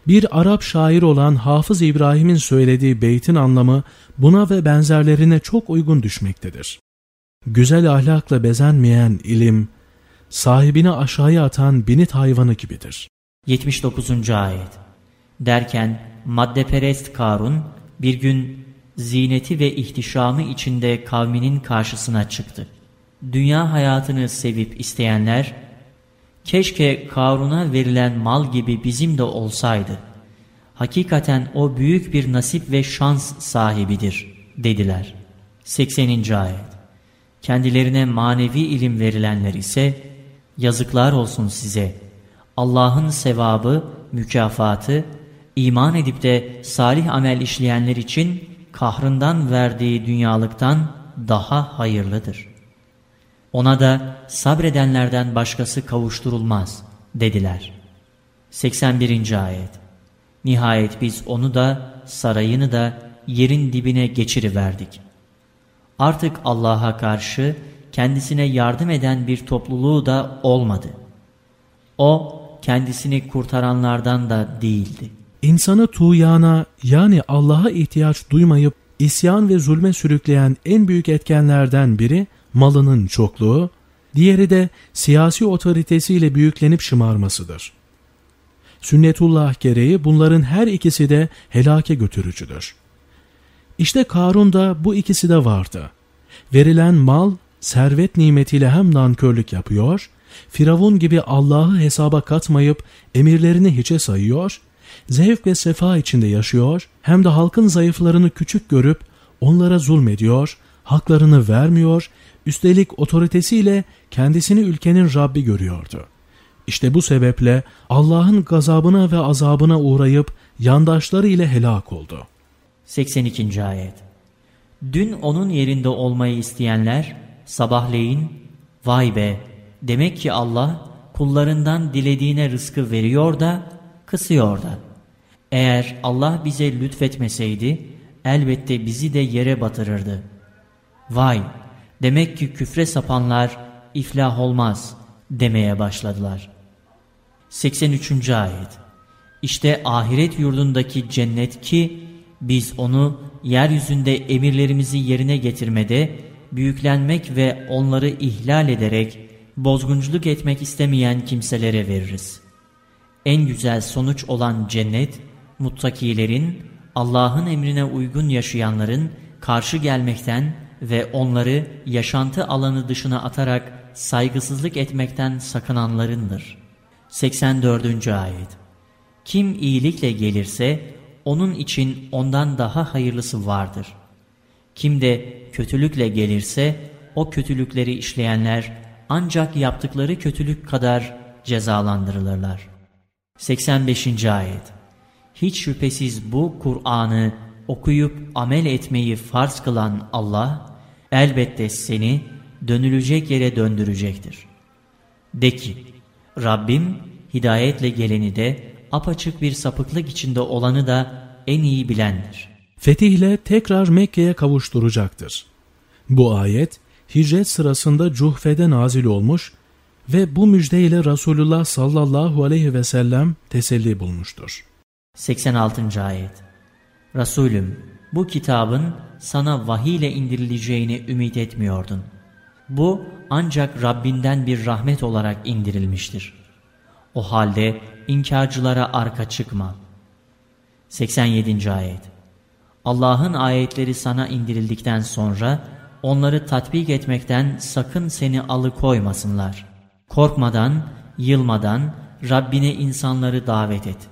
Bir Arap şair olan Hafız İbrahim'in söylediği beytin anlamı buna ve benzerlerine çok uygun düşmektedir. Güzel ahlakla bezenmeyen ilim, sahibini aşağıya atan binit hayvanı gibidir. 79. Ayet Derken maddeperest Karun bir gün zineti ve ihtişamı içinde kavminin karşısına çıktı dünya hayatını sevip isteyenler, keşke Karun'a verilen mal gibi bizim de olsaydı. Hakikaten o büyük bir nasip ve şans sahibidir, dediler. 80. Ayet Kendilerine manevi ilim verilenler ise, yazıklar olsun size. Allah'ın sevabı, mükafatı, iman edip de salih amel işleyenler için kahrından verdiği dünyalıktan daha hayırlıdır.'' Ona da sabredenlerden başkası kavuşturulmaz dediler. 81. Ayet Nihayet biz onu da sarayını da yerin dibine geçiriverdik. Artık Allah'a karşı kendisine yardım eden bir topluluğu da olmadı. O kendisini kurtaranlardan da değildi. İnsanı tuğyana yani Allah'a ihtiyaç duymayıp isyan ve zulme sürükleyen en büyük etkenlerden biri malının çokluğu, diğeri de siyasi otoritesiyle büyüklenip şımarmasıdır. Sünnetullah gereği bunların her ikisi de helake götürücüdür. İşte Karun'da bu ikisi de vardı. Verilen mal, servet nimetiyle hem nankörlük yapıyor, Firavun gibi Allah'ı hesaba katmayıp emirlerini hiçe sayıyor, zevk ve sefa içinde yaşıyor, hem de halkın zayıflarını küçük görüp onlara zulmediyor, haklarını vermiyor Üstelik otoritesiyle kendisini ülkenin Rabbi görüyordu. İşte bu sebeple Allah'ın gazabına ve azabına uğrayıp yandaşları ile helak oldu. 82. Ayet Dün onun yerinde olmayı isteyenler sabahleyin vay be demek ki Allah kullarından dilediğine rızkı veriyor da kısıyor da. Eğer Allah bize lütfetmeseydi elbette bizi de yere batırırdı. Vay demek ki küfre sapanlar iflah olmaz demeye başladılar. 83. Ayet İşte ahiret yurdundaki cennet ki biz onu yeryüzünde emirlerimizi yerine getirmede büyüklenmek ve onları ihlal ederek bozgunculuk etmek istemeyen kimselere veririz. En güzel sonuç olan cennet, muttakilerin, Allah'ın emrine uygun yaşayanların karşı gelmekten ve onları yaşantı alanı dışına atarak saygısızlık etmekten sakınanlarındır. 84. Ayet Kim iyilikle gelirse onun için ondan daha hayırlısı vardır. Kim de kötülükle gelirse o kötülükleri işleyenler ancak yaptıkları kötülük kadar cezalandırılırlar. 85. Ayet Hiç şüphesiz bu Kur'an'ı okuyup amel etmeyi farz kılan Allah, elbette seni dönülecek yere döndürecektir. De ki, Rabbim hidayetle geleni de apaçık bir sapıklık içinde olanı da en iyi bilendir. Fetihle tekrar Mekke'ye kavuşturacaktır. Bu ayet hicret sırasında Cuhfe'de nazil olmuş ve bu müjdeyle Resulullah sallallahu aleyhi ve sellem teselli bulmuştur. 86. Ayet Resulüm bu kitabın sana vahiy ile indirileceğini ümit etmiyordun. Bu ancak Rabbinden bir rahmet olarak indirilmiştir. O halde inkarcılara arka çıkma. 87. Ayet Allah'ın ayetleri sana indirildikten sonra onları tatbik etmekten sakın seni alıkoymasınlar. Korkmadan, yılmadan Rabbine insanları davet et.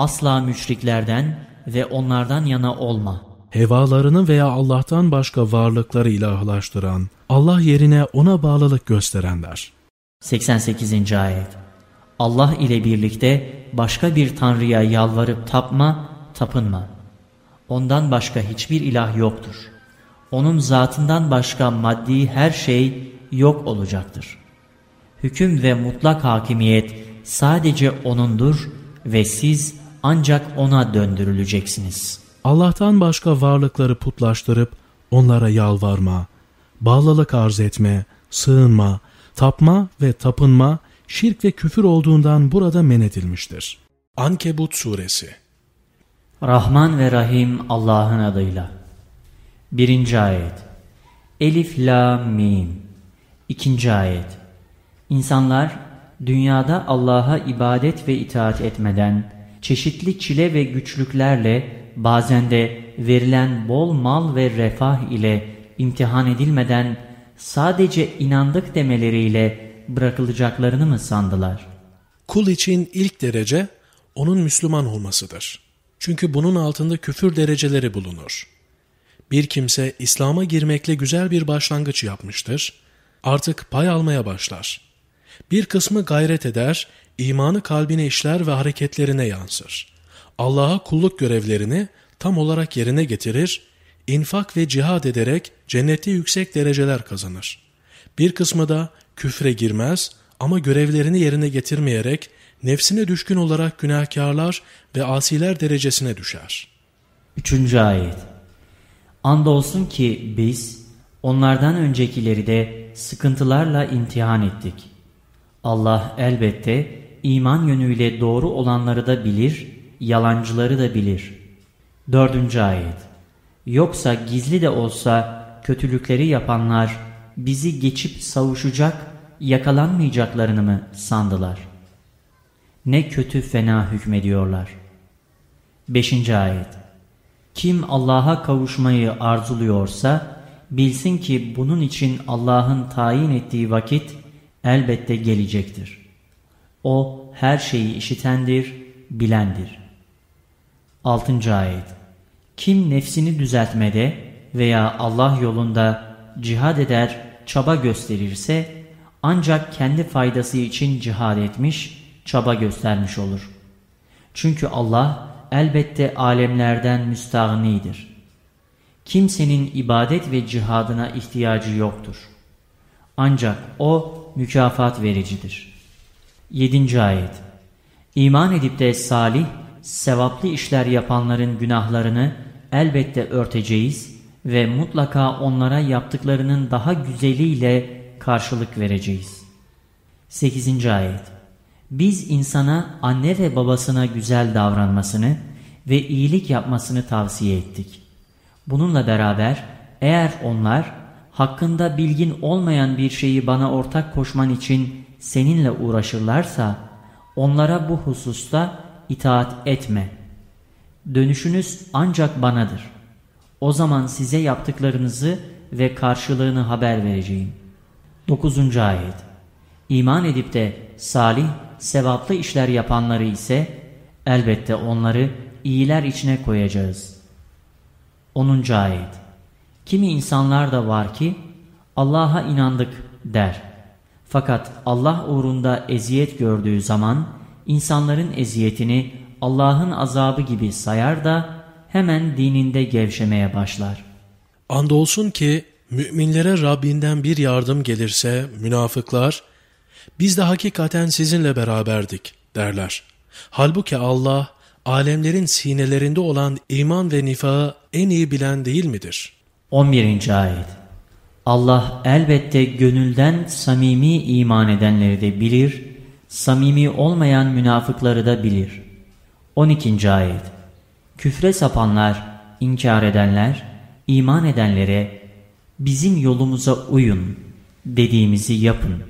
Asla müşriklerden ve onlardan yana olma. Hevalarını veya Allah'tan başka varlıkları ilahlaştıran, Allah yerine ona bağlılık gösterenler. 88. Ayet Allah ile birlikte başka bir tanrıya yalvarıp tapma, tapınma. Ondan başka hiçbir ilah yoktur. Onun zatından başka maddi her şey yok olacaktır. Hüküm ve mutlak hakimiyet sadece O'nundur ve siz ancak O'na döndürüleceksiniz. Allah'tan başka varlıkları putlaştırıp onlara yalvarma, bağlılık arz etme, sığınma, tapma ve tapınma şirk ve küfür olduğundan burada men edilmiştir. Ankebut Suresi Rahman ve Rahim Allah'ın adıyla. Birinci ayet. Elif, La, Mim. İkinci ayet. İnsanlar dünyada Allah'a ibadet ve itaat etmeden, çeşitli çile ve güçlüklerle, bazen de verilen bol mal ve refah ile imtihan edilmeden sadece inandık demeleriyle bırakılacaklarını mı sandılar? Kul için ilk derece onun Müslüman olmasıdır. Çünkü bunun altında küfür dereceleri bulunur. Bir kimse İslam'a girmekle güzel bir başlangıç yapmıştır. Artık pay almaya başlar. Bir kısmı gayret eder, imanı kalbine işler ve hareketlerine yansır. Allah'a kulluk görevlerini tam olarak yerine getirir, infak ve cihad ederek cennette yüksek dereceler kazanır. Bir kısmı da küfre girmez ama görevlerini yerine getirmeyerek nefsine düşkün olarak günahkarlar ve asiler derecesine düşer. Üçüncü ayet Andolsun ki biz onlardan öncekileri de sıkıntılarla imtihan ettik. Allah elbette iman yönüyle doğru olanları da bilir, yalancıları da bilir. Dördüncü ayet Yoksa gizli de olsa kötülükleri yapanlar bizi geçip savuşacak, yakalanmayacaklarını mı sandılar? Ne kötü fena hükmediyorlar. Beşinci ayet kim Allah'a kavuşmayı arzuluyorsa bilsin ki bunun için Allah'ın tayin ettiği vakit elbette gelecektir. O her şeyi işitendir, bilendir. 6. Ayet Kim nefsini düzeltmede veya Allah yolunda cihad eder, çaba gösterirse ancak kendi faydası için cihad etmiş, çaba göstermiş olur. Çünkü Allah elbette alemlerden müstahnidir. Kimsenin ibadet ve cihadına ihtiyacı yoktur. Ancak O mükafat vericidir. 7. Ayet İman edip de salih, sevaplı işler yapanların günahlarını elbette örteceğiz ve mutlaka onlara yaptıklarının daha güzeliyle karşılık vereceğiz. 8. Ayet Biz insana anne ve babasına güzel davranmasını ve iyilik yapmasını tavsiye ettik. Bununla beraber eğer onlar hakkında bilgin olmayan bir şeyi bana ortak koşman için seninle uğraşırlarsa onlara bu hususta itaat etme. Dönüşünüz ancak banadır. O zaman size yaptıklarınızı ve karşılığını haber vereceğim. 9. Ayet İman edip de salih, sevaplı işler yapanları ise elbette onları iyiler içine koyacağız. 10. Ayet Kimi insanlar da var ki Allah'a inandık der. Fakat Allah uğrunda eziyet gördüğü zaman insanların eziyetini Allah'ın azabı gibi sayar da hemen dininde gevşemeye başlar. Andolsun ki müminlere Rabbinden bir yardım gelirse münafıklar biz de hakikaten sizinle beraberdik derler. Halbuki Allah alemlerin sinelerinde olan iman ve nifağı en iyi bilen değil midir? 11. Ayet Allah elbette gönülden samimi iman edenleri de bilir, samimi olmayan münafıkları da bilir. 12. Ayet Küfre sapanlar, inkar edenler, iman edenlere bizim yolumuza uyun dediğimizi yapın.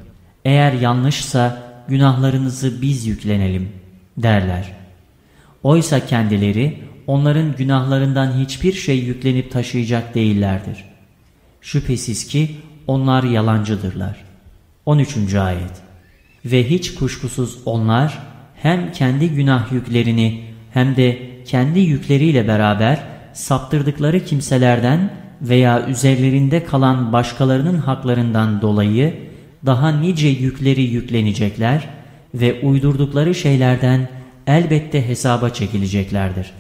Eğer yanlışsa günahlarınızı biz yüklenelim derler. Oysa kendileri onların günahlarından hiçbir şey yüklenip taşıyacak değillerdir. Şüphesiz ki onlar yalancıdırlar. 13. Ayet Ve hiç kuşkusuz onlar hem kendi günah yüklerini hem de kendi yükleriyle beraber saptırdıkları kimselerden veya üzerlerinde kalan başkalarının haklarından dolayı daha nice yükleri yüklenecekler ve uydurdukları şeylerden elbette hesaba çekileceklerdir.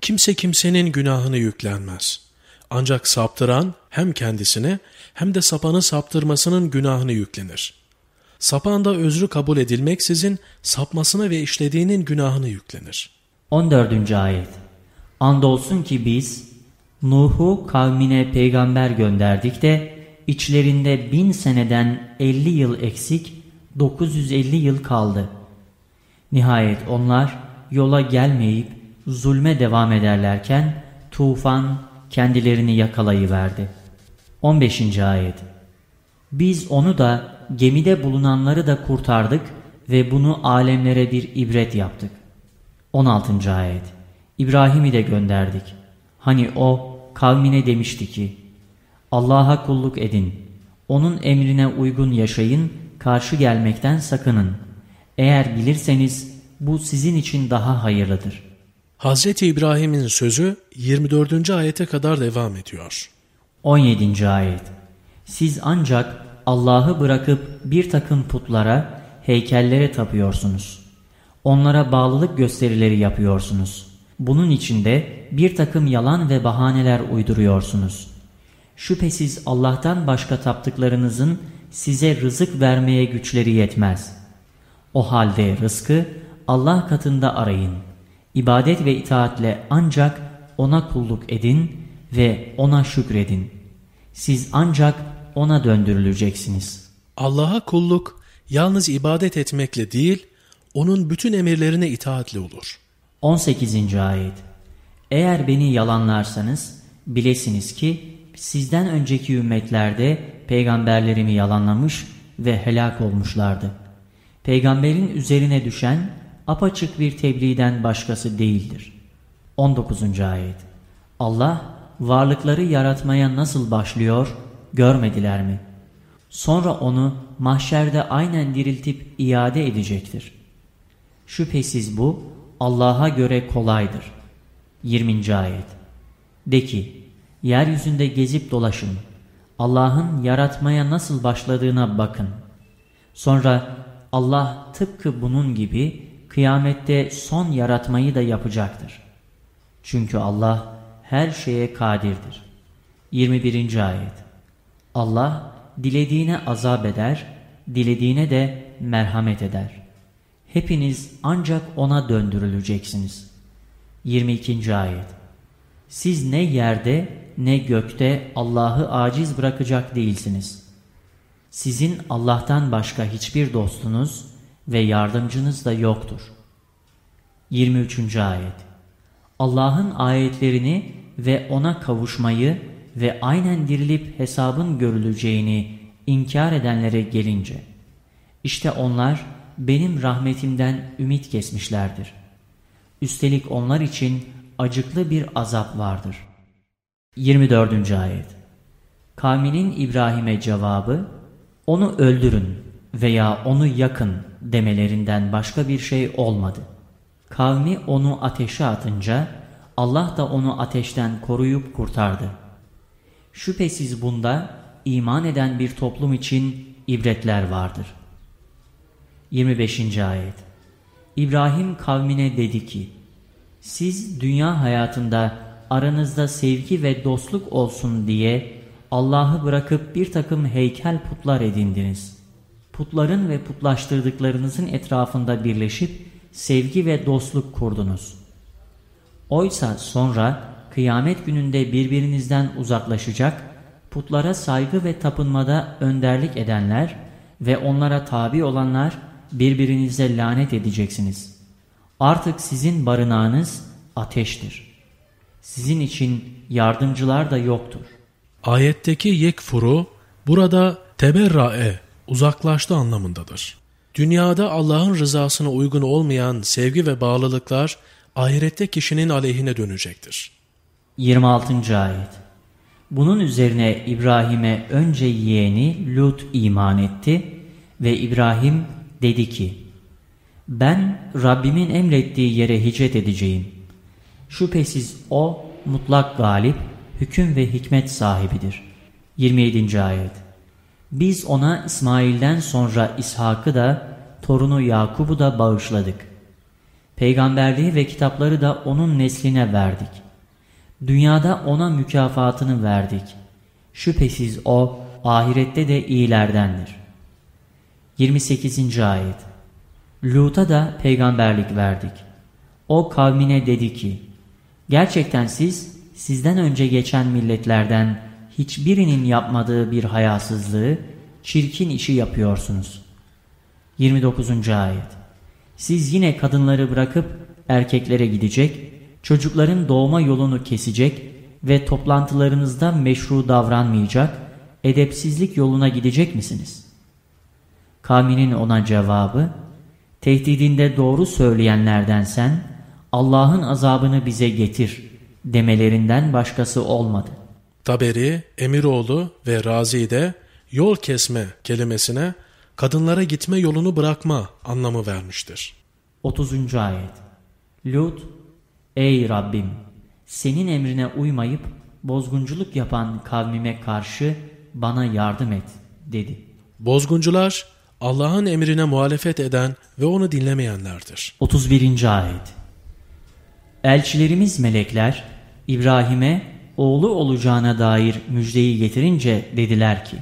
Kimse kimsenin günahını yüklenmez. Ancak saptıran hem kendisine hem de sapanı saptırmasının günahını yüklenir. Sapan da özrü kabul edilmeksizin sapmasına ve işlediğinin günahını yüklenir. 14. Ayet Andolsun ki biz Nuh'u kavmine peygamber gönderdik de içlerinde bin seneden 50 yıl eksik 950 yıl kaldı. Nihayet onlar yola gelmeyip zulme devam ederlerken tufan kendilerini yakalayıverdi. 15. Ayet Biz onu da gemide bulunanları da kurtardık ve bunu alemlere bir ibret yaptık. 16. Ayet İbrahim'i de gönderdik. Hani o kavmine demişti ki Allah'a kulluk edin. Onun emrine uygun yaşayın, karşı gelmekten sakının. Eğer bilirseniz bu sizin için daha hayırlıdır. Hz. İbrahim'in sözü 24. ayete kadar devam ediyor. 17. Ayet Siz ancak Allah'ı bırakıp bir takım putlara, heykellere tapıyorsunuz. Onlara bağlılık gösterileri yapıyorsunuz. Bunun içinde bir takım yalan ve bahaneler uyduruyorsunuz. Şüphesiz Allah'tan başka taptıklarınızın size rızık vermeye güçleri yetmez. O halde rızkı Allah katında arayın. İbadet ve itaatle ancak O'na kulluk edin ve O'na şükredin. Siz ancak O'na döndürüleceksiniz. Allah'a kulluk yalnız ibadet etmekle değil, O'nun bütün emirlerine itaatle olur. 18. Ayet Eğer beni yalanlarsanız bilesiniz ki sizden önceki ümmetlerde peygamberlerimi yalanlamış ve helak olmuşlardı. Peygamberin üzerine düşen apaçık bir tebliğden başkası değildir. 19. Ayet Allah varlıkları yaratmaya nasıl başlıyor görmediler mi? Sonra onu mahşerde aynen diriltip iade edecektir. Şüphesiz bu Allah'a göre kolaydır. 20. Ayet De ki, yeryüzünde gezip dolaşın, Allah'ın yaratmaya nasıl başladığına bakın. Sonra Allah tıpkı bunun gibi kıyamette son yaratmayı da yapacaktır. Çünkü Allah her şeye kadirdir. 21. Ayet Allah dilediğine azap eder, dilediğine de merhamet eder. Hepiniz ancak O'na döndürüleceksiniz. 22. Ayet Siz ne yerde ne gökte Allah'ı aciz bırakacak değilsiniz. Sizin Allah'tan başka hiçbir dostunuz ve yardımcınız da yoktur. 23. Ayet Allah'ın ayetlerini ve O'na kavuşmayı ve aynen dirilip hesabın görüleceğini inkar edenlere gelince, işte onlar benim rahmetimden ümit kesmişlerdir. Üstelik onlar için acıklı bir azap vardır. 24. Ayet Kavminin İbrahim'e cevabı, onu öldürün veya onu yakın demelerinden başka bir şey olmadı. Kavmi onu ateşe atınca Allah da onu ateşten koruyup kurtardı. Şüphesiz bunda iman eden bir toplum için ibretler vardır. 25. Ayet İbrahim kavmine dedi ki, Siz dünya hayatında aranızda sevgi ve dostluk olsun diye Allah'ı bırakıp bir takım heykel putlar edindiniz. Putların ve putlaştırdıklarınızın etrafında birleşip sevgi ve dostluk kurdunuz. Oysa sonra kıyamet gününde birbirinizden uzaklaşacak, putlara saygı ve tapınmada önderlik edenler ve onlara tabi olanlar birbirinize lanet edeceksiniz. Artık sizin barınağınız ateştir. Sizin için yardımcılar da yoktur. Ayetteki yekfuru burada teberrae, uzaklaştı anlamındadır. Dünyada Allah'ın rızasına uygun olmayan sevgi ve bağlılıklar ahirette kişinin aleyhine dönecektir. 26. Ayet Bunun üzerine İbrahim'e önce yeğeni Lut iman etti ve İbrahim dedi ki, Ben Rabbimin emrettiği yere hicret edeceğim. Şüphesiz O mutlak galip, hüküm ve hikmet sahibidir. 27. Ayet Biz ona İsmail'den sonra İshak'ı da, torunu Yakub'u da bağışladık. Peygamberliği ve kitapları da onun nesline verdik. Dünyada ona mükafatını verdik. Şüphesiz o ahirette de iyilerdendir. 28. Ayet Lut'a da peygamberlik verdik. O kavmine dedi ki, Gerçekten siz, sizden önce geçen milletlerden hiçbirinin yapmadığı bir hayasızlığı, çirkin işi yapıyorsunuz. 29. Ayet Siz yine kadınları bırakıp erkeklere gidecek, çocukların doğma yolunu kesecek ve toplantılarınızda meşru davranmayacak, edepsizlik yoluna gidecek misiniz? Kavminin ona cevabı, tehdidinde doğru söyleyenlerden sen, Allah'ın azabını bize getir demelerinden başkası olmadı. Taberi, Emiroğlu ve Razi'de yol kesme kelimesine kadınlara gitme yolunu bırakma anlamı vermiştir. 30. Ayet Lut, Ey Rabbim! Senin emrine uymayıp bozgunculuk yapan kavmime karşı bana yardım et dedi. Bozguncular Allah'ın emrine muhalefet eden ve onu dinlemeyenlerdir. 31. Ayet Elçilerimiz melekler İbrahim'e oğlu olacağına dair müjdeyi getirince dediler ki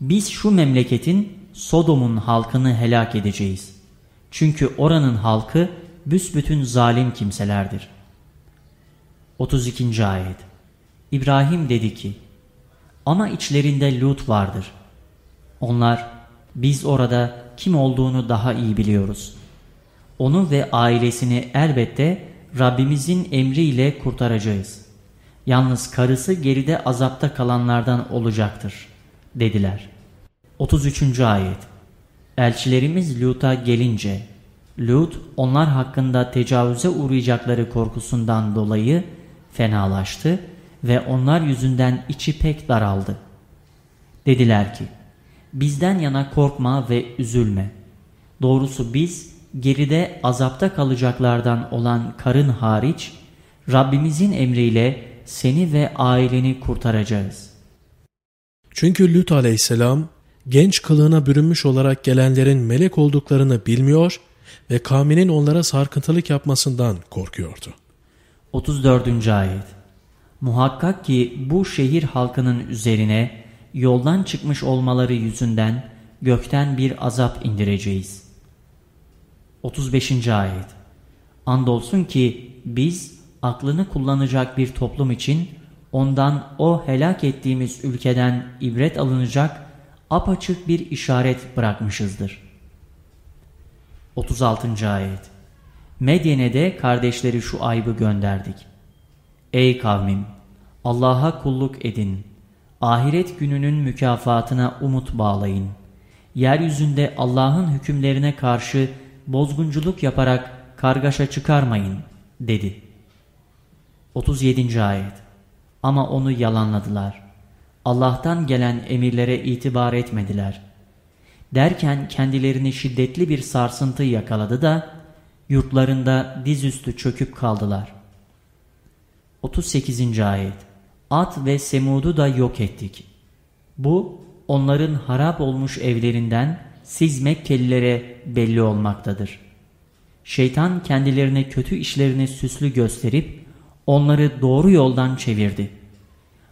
Biz şu memleketin Sodom'un halkını helak edeceğiz. Çünkü oranın halkı büsbütün zalim kimselerdir. 32. Ayet İbrahim dedi ki Ama içlerinde Lut vardır. Onlar biz orada kim olduğunu daha iyi biliyoruz. Onu ve ailesini elbette Rabbimizin emriyle kurtaracağız. Yalnız karısı geride azapta kalanlardan olacaktır dediler. 33. Ayet Elçilerimiz Lut'a gelince Lut onlar hakkında tecavüze uğrayacakları korkusundan dolayı fenalaştı ve onlar yüzünden içi pek daraldı. Dediler ki bizden yana korkma ve üzülme. Doğrusu biz geride azapta kalacaklardan olan karın hariç Rabbimizin emriyle seni ve aileni kurtaracağız. Çünkü Lüt aleyhisselam genç kılığına bürünmüş olarak gelenlerin melek olduklarını bilmiyor ve kavminin onlara sarkıntılık yapmasından korkuyordu. 34. Ayet Muhakkak ki bu şehir halkının üzerine yoldan çıkmış olmaları yüzünden gökten bir azap indireceğiz. 35. Ayet Andolsun ki biz aklını kullanacak bir toplum için ondan o helak ettiğimiz ülkeden ibret alınacak apaçık bir işaret bırakmışızdır. 36. Ayet Medyen'e de kardeşleri şu aybı gönderdik. Ey kavmim! Allah'a kulluk edin. Ahiret gününün mükafatına umut bağlayın. Yeryüzünde Allah'ın hükümlerine karşı bozgunculuk yaparak kargaşa çıkarmayın, dedi. 37. Ayet Ama onu yalanladılar. Allah'tan gelen emirlere itibar etmediler. Derken kendilerini şiddetli bir sarsıntı yakaladı da yurtlarında dizüstü çöküp kaldılar. 38. Ayet At ve Semud'u da yok ettik. Bu onların harap olmuş evlerinden siz Mekkelilere belli olmaktadır. Şeytan kendilerine kötü işlerini süslü gösterip onları doğru yoldan çevirdi.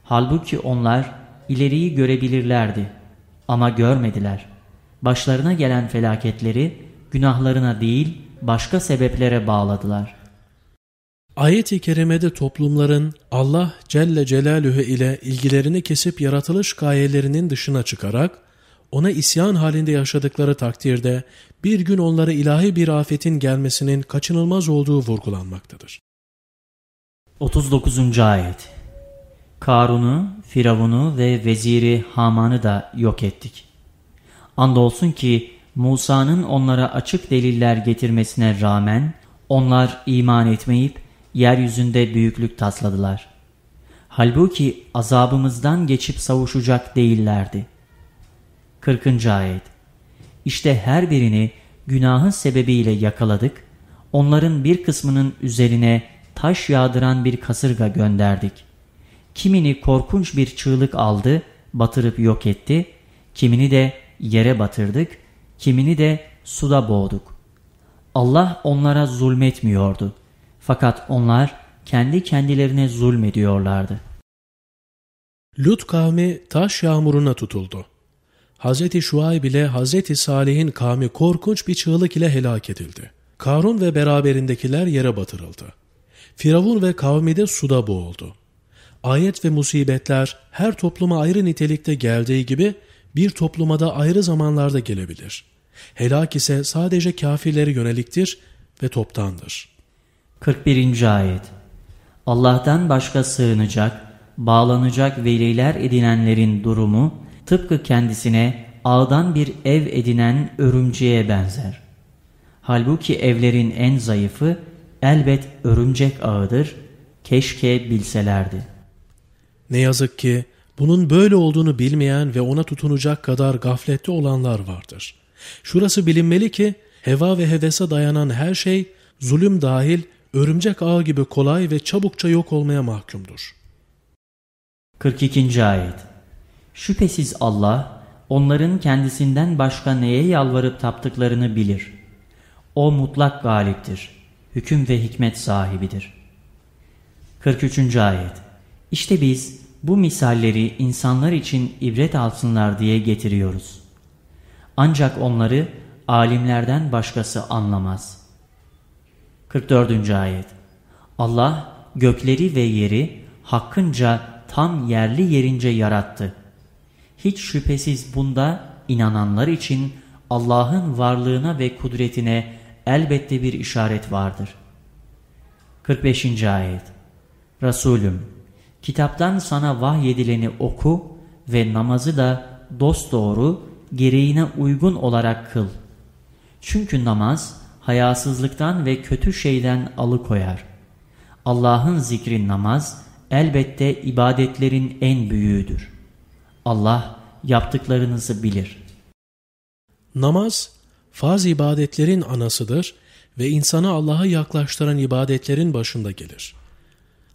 Halbuki onlar ileriyi görebilirlerdi ama görmediler. Başlarına gelen felaketleri günahlarına değil başka sebeplere bağladılar. Ayet-i kerimede toplumların Allah Celle Celaluhu ile ilgilerini kesip yaratılış gayelerinin dışına çıkarak ona isyan halinde yaşadıkları takdirde bir gün onlara ilahi bir afetin gelmesinin kaçınılmaz olduğu vurgulanmaktadır. 39. Ayet Karun'u, Firavun'u ve veziri Haman'ı da yok ettik. Andolsun ki Musa'nın onlara açık deliller getirmesine rağmen onlar iman etmeyip yeryüzünde büyüklük tasladılar. Halbuki azabımızdan geçip savuşacak değillerdi. 40. Ayet İşte her birini günahın sebebiyle yakaladık, onların bir kısmının üzerine taş yağdıran bir kasırga gönderdik. Kimini korkunç bir çığlık aldı, batırıp yok etti, kimini de yere batırdık, kimini de suda boğduk. Allah onlara zulmetmiyordu. Fakat onlar kendi kendilerine zulmediyorlardı. Lut kavmi taş yağmuruna tutuldu. Hz. Şuayb ile Hz. Salih'in kavmi korkunç bir çığlık ile helak edildi. Karun ve beraberindekiler yere batırıldı. Firavun ve kavmi de suda boğuldu. Ayet ve musibetler her topluma ayrı nitelikte geldiği gibi bir topluma da ayrı zamanlarda gelebilir. Helak ise sadece kafirlere yöneliktir ve toptandır. 41. Ayet Allah'tan başka sığınacak, bağlanacak veliler edinenlerin durumu tıpkı kendisine ağdan bir ev edinen örümceğe benzer. Halbuki evlerin en zayıfı elbet örümcek ağıdır, keşke bilselerdi. Ne yazık ki bunun böyle olduğunu bilmeyen ve ona tutunacak kadar gaflette olanlar vardır. Şurası bilinmeli ki heva ve hevese dayanan her şey zulüm dahil örümcek ağı gibi kolay ve çabukça yok olmaya mahkumdur. 42. Ayet Şüphesiz Allah onların kendisinden başka neye yalvarıp taptıklarını bilir. O mutlak galiptir, hüküm ve hikmet sahibidir. 43. Ayet İşte biz bu misalleri insanlar için ibret alsınlar diye getiriyoruz. Ancak onları alimlerden başkası anlamaz. 44. Ayet Allah gökleri ve yeri hakkınca tam yerli yerince yarattı. Hiç şüphesiz bunda inananlar için Allah'ın varlığına ve kudretine elbette bir işaret vardır. 45. Ayet Resulüm, kitaptan sana vahyedileni oku ve namazı da dosdoğru, gereğine uygun olarak kıl. Çünkü namaz, hayasızlıktan ve kötü şeyden alıkoyar. Allah'ın zikri namaz, elbette ibadetlerin en büyüğüdür. Allah yaptıklarınızı bilir. Namaz, farz ibadetlerin anasıdır ve insanı Allah'a yaklaştıran ibadetlerin başında gelir.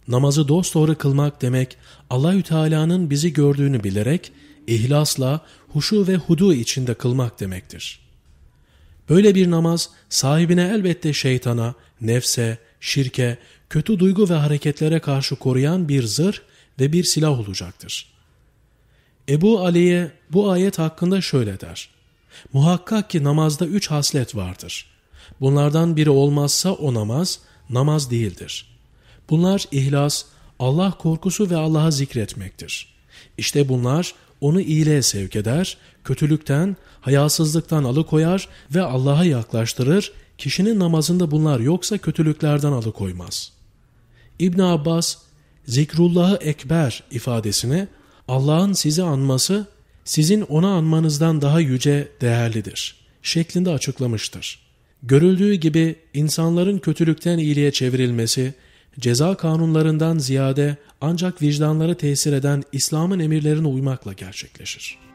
Namazı dosdoğru kılmak demek, Allahü Teala'nın bizi gördüğünü bilerek, ihlasla, huşu ve hudu içinde kılmak demektir. Böyle bir namaz sahibine elbette şeytana, nefse, şirke, kötü duygu ve hareketlere karşı koruyan bir zırh ve bir silah olacaktır. Ebu Ali'ye bu ayet hakkında şöyle der. Muhakkak ki namazda üç haslet vardır. Bunlardan biri olmazsa o namaz, namaz değildir. Bunlar ihlas, Allah korkusu ve Allah'a zikretmektir. İşte bunlar onu iyiliğe sevk eder, kötülükten, hayasızlıktan alıkoyar ve Allah'a yaklaştırır, kişinin namazında bunlar yoksa kötülüklerden alıkoymaz. İbn Abbas, zikrullahı ekber ifadesini Allah'ın sizi anması, sizin ona anmanızdan daha yüce, değerlidir şeklinde açıklamıştır. Görüldüğü gibi insanların kötülükten iyiliğe çevrilmesi, ceza kanunlarından ziyade ancak vicdanları tesir eden İslam'ın emirlerine uymakla gerçekleşir.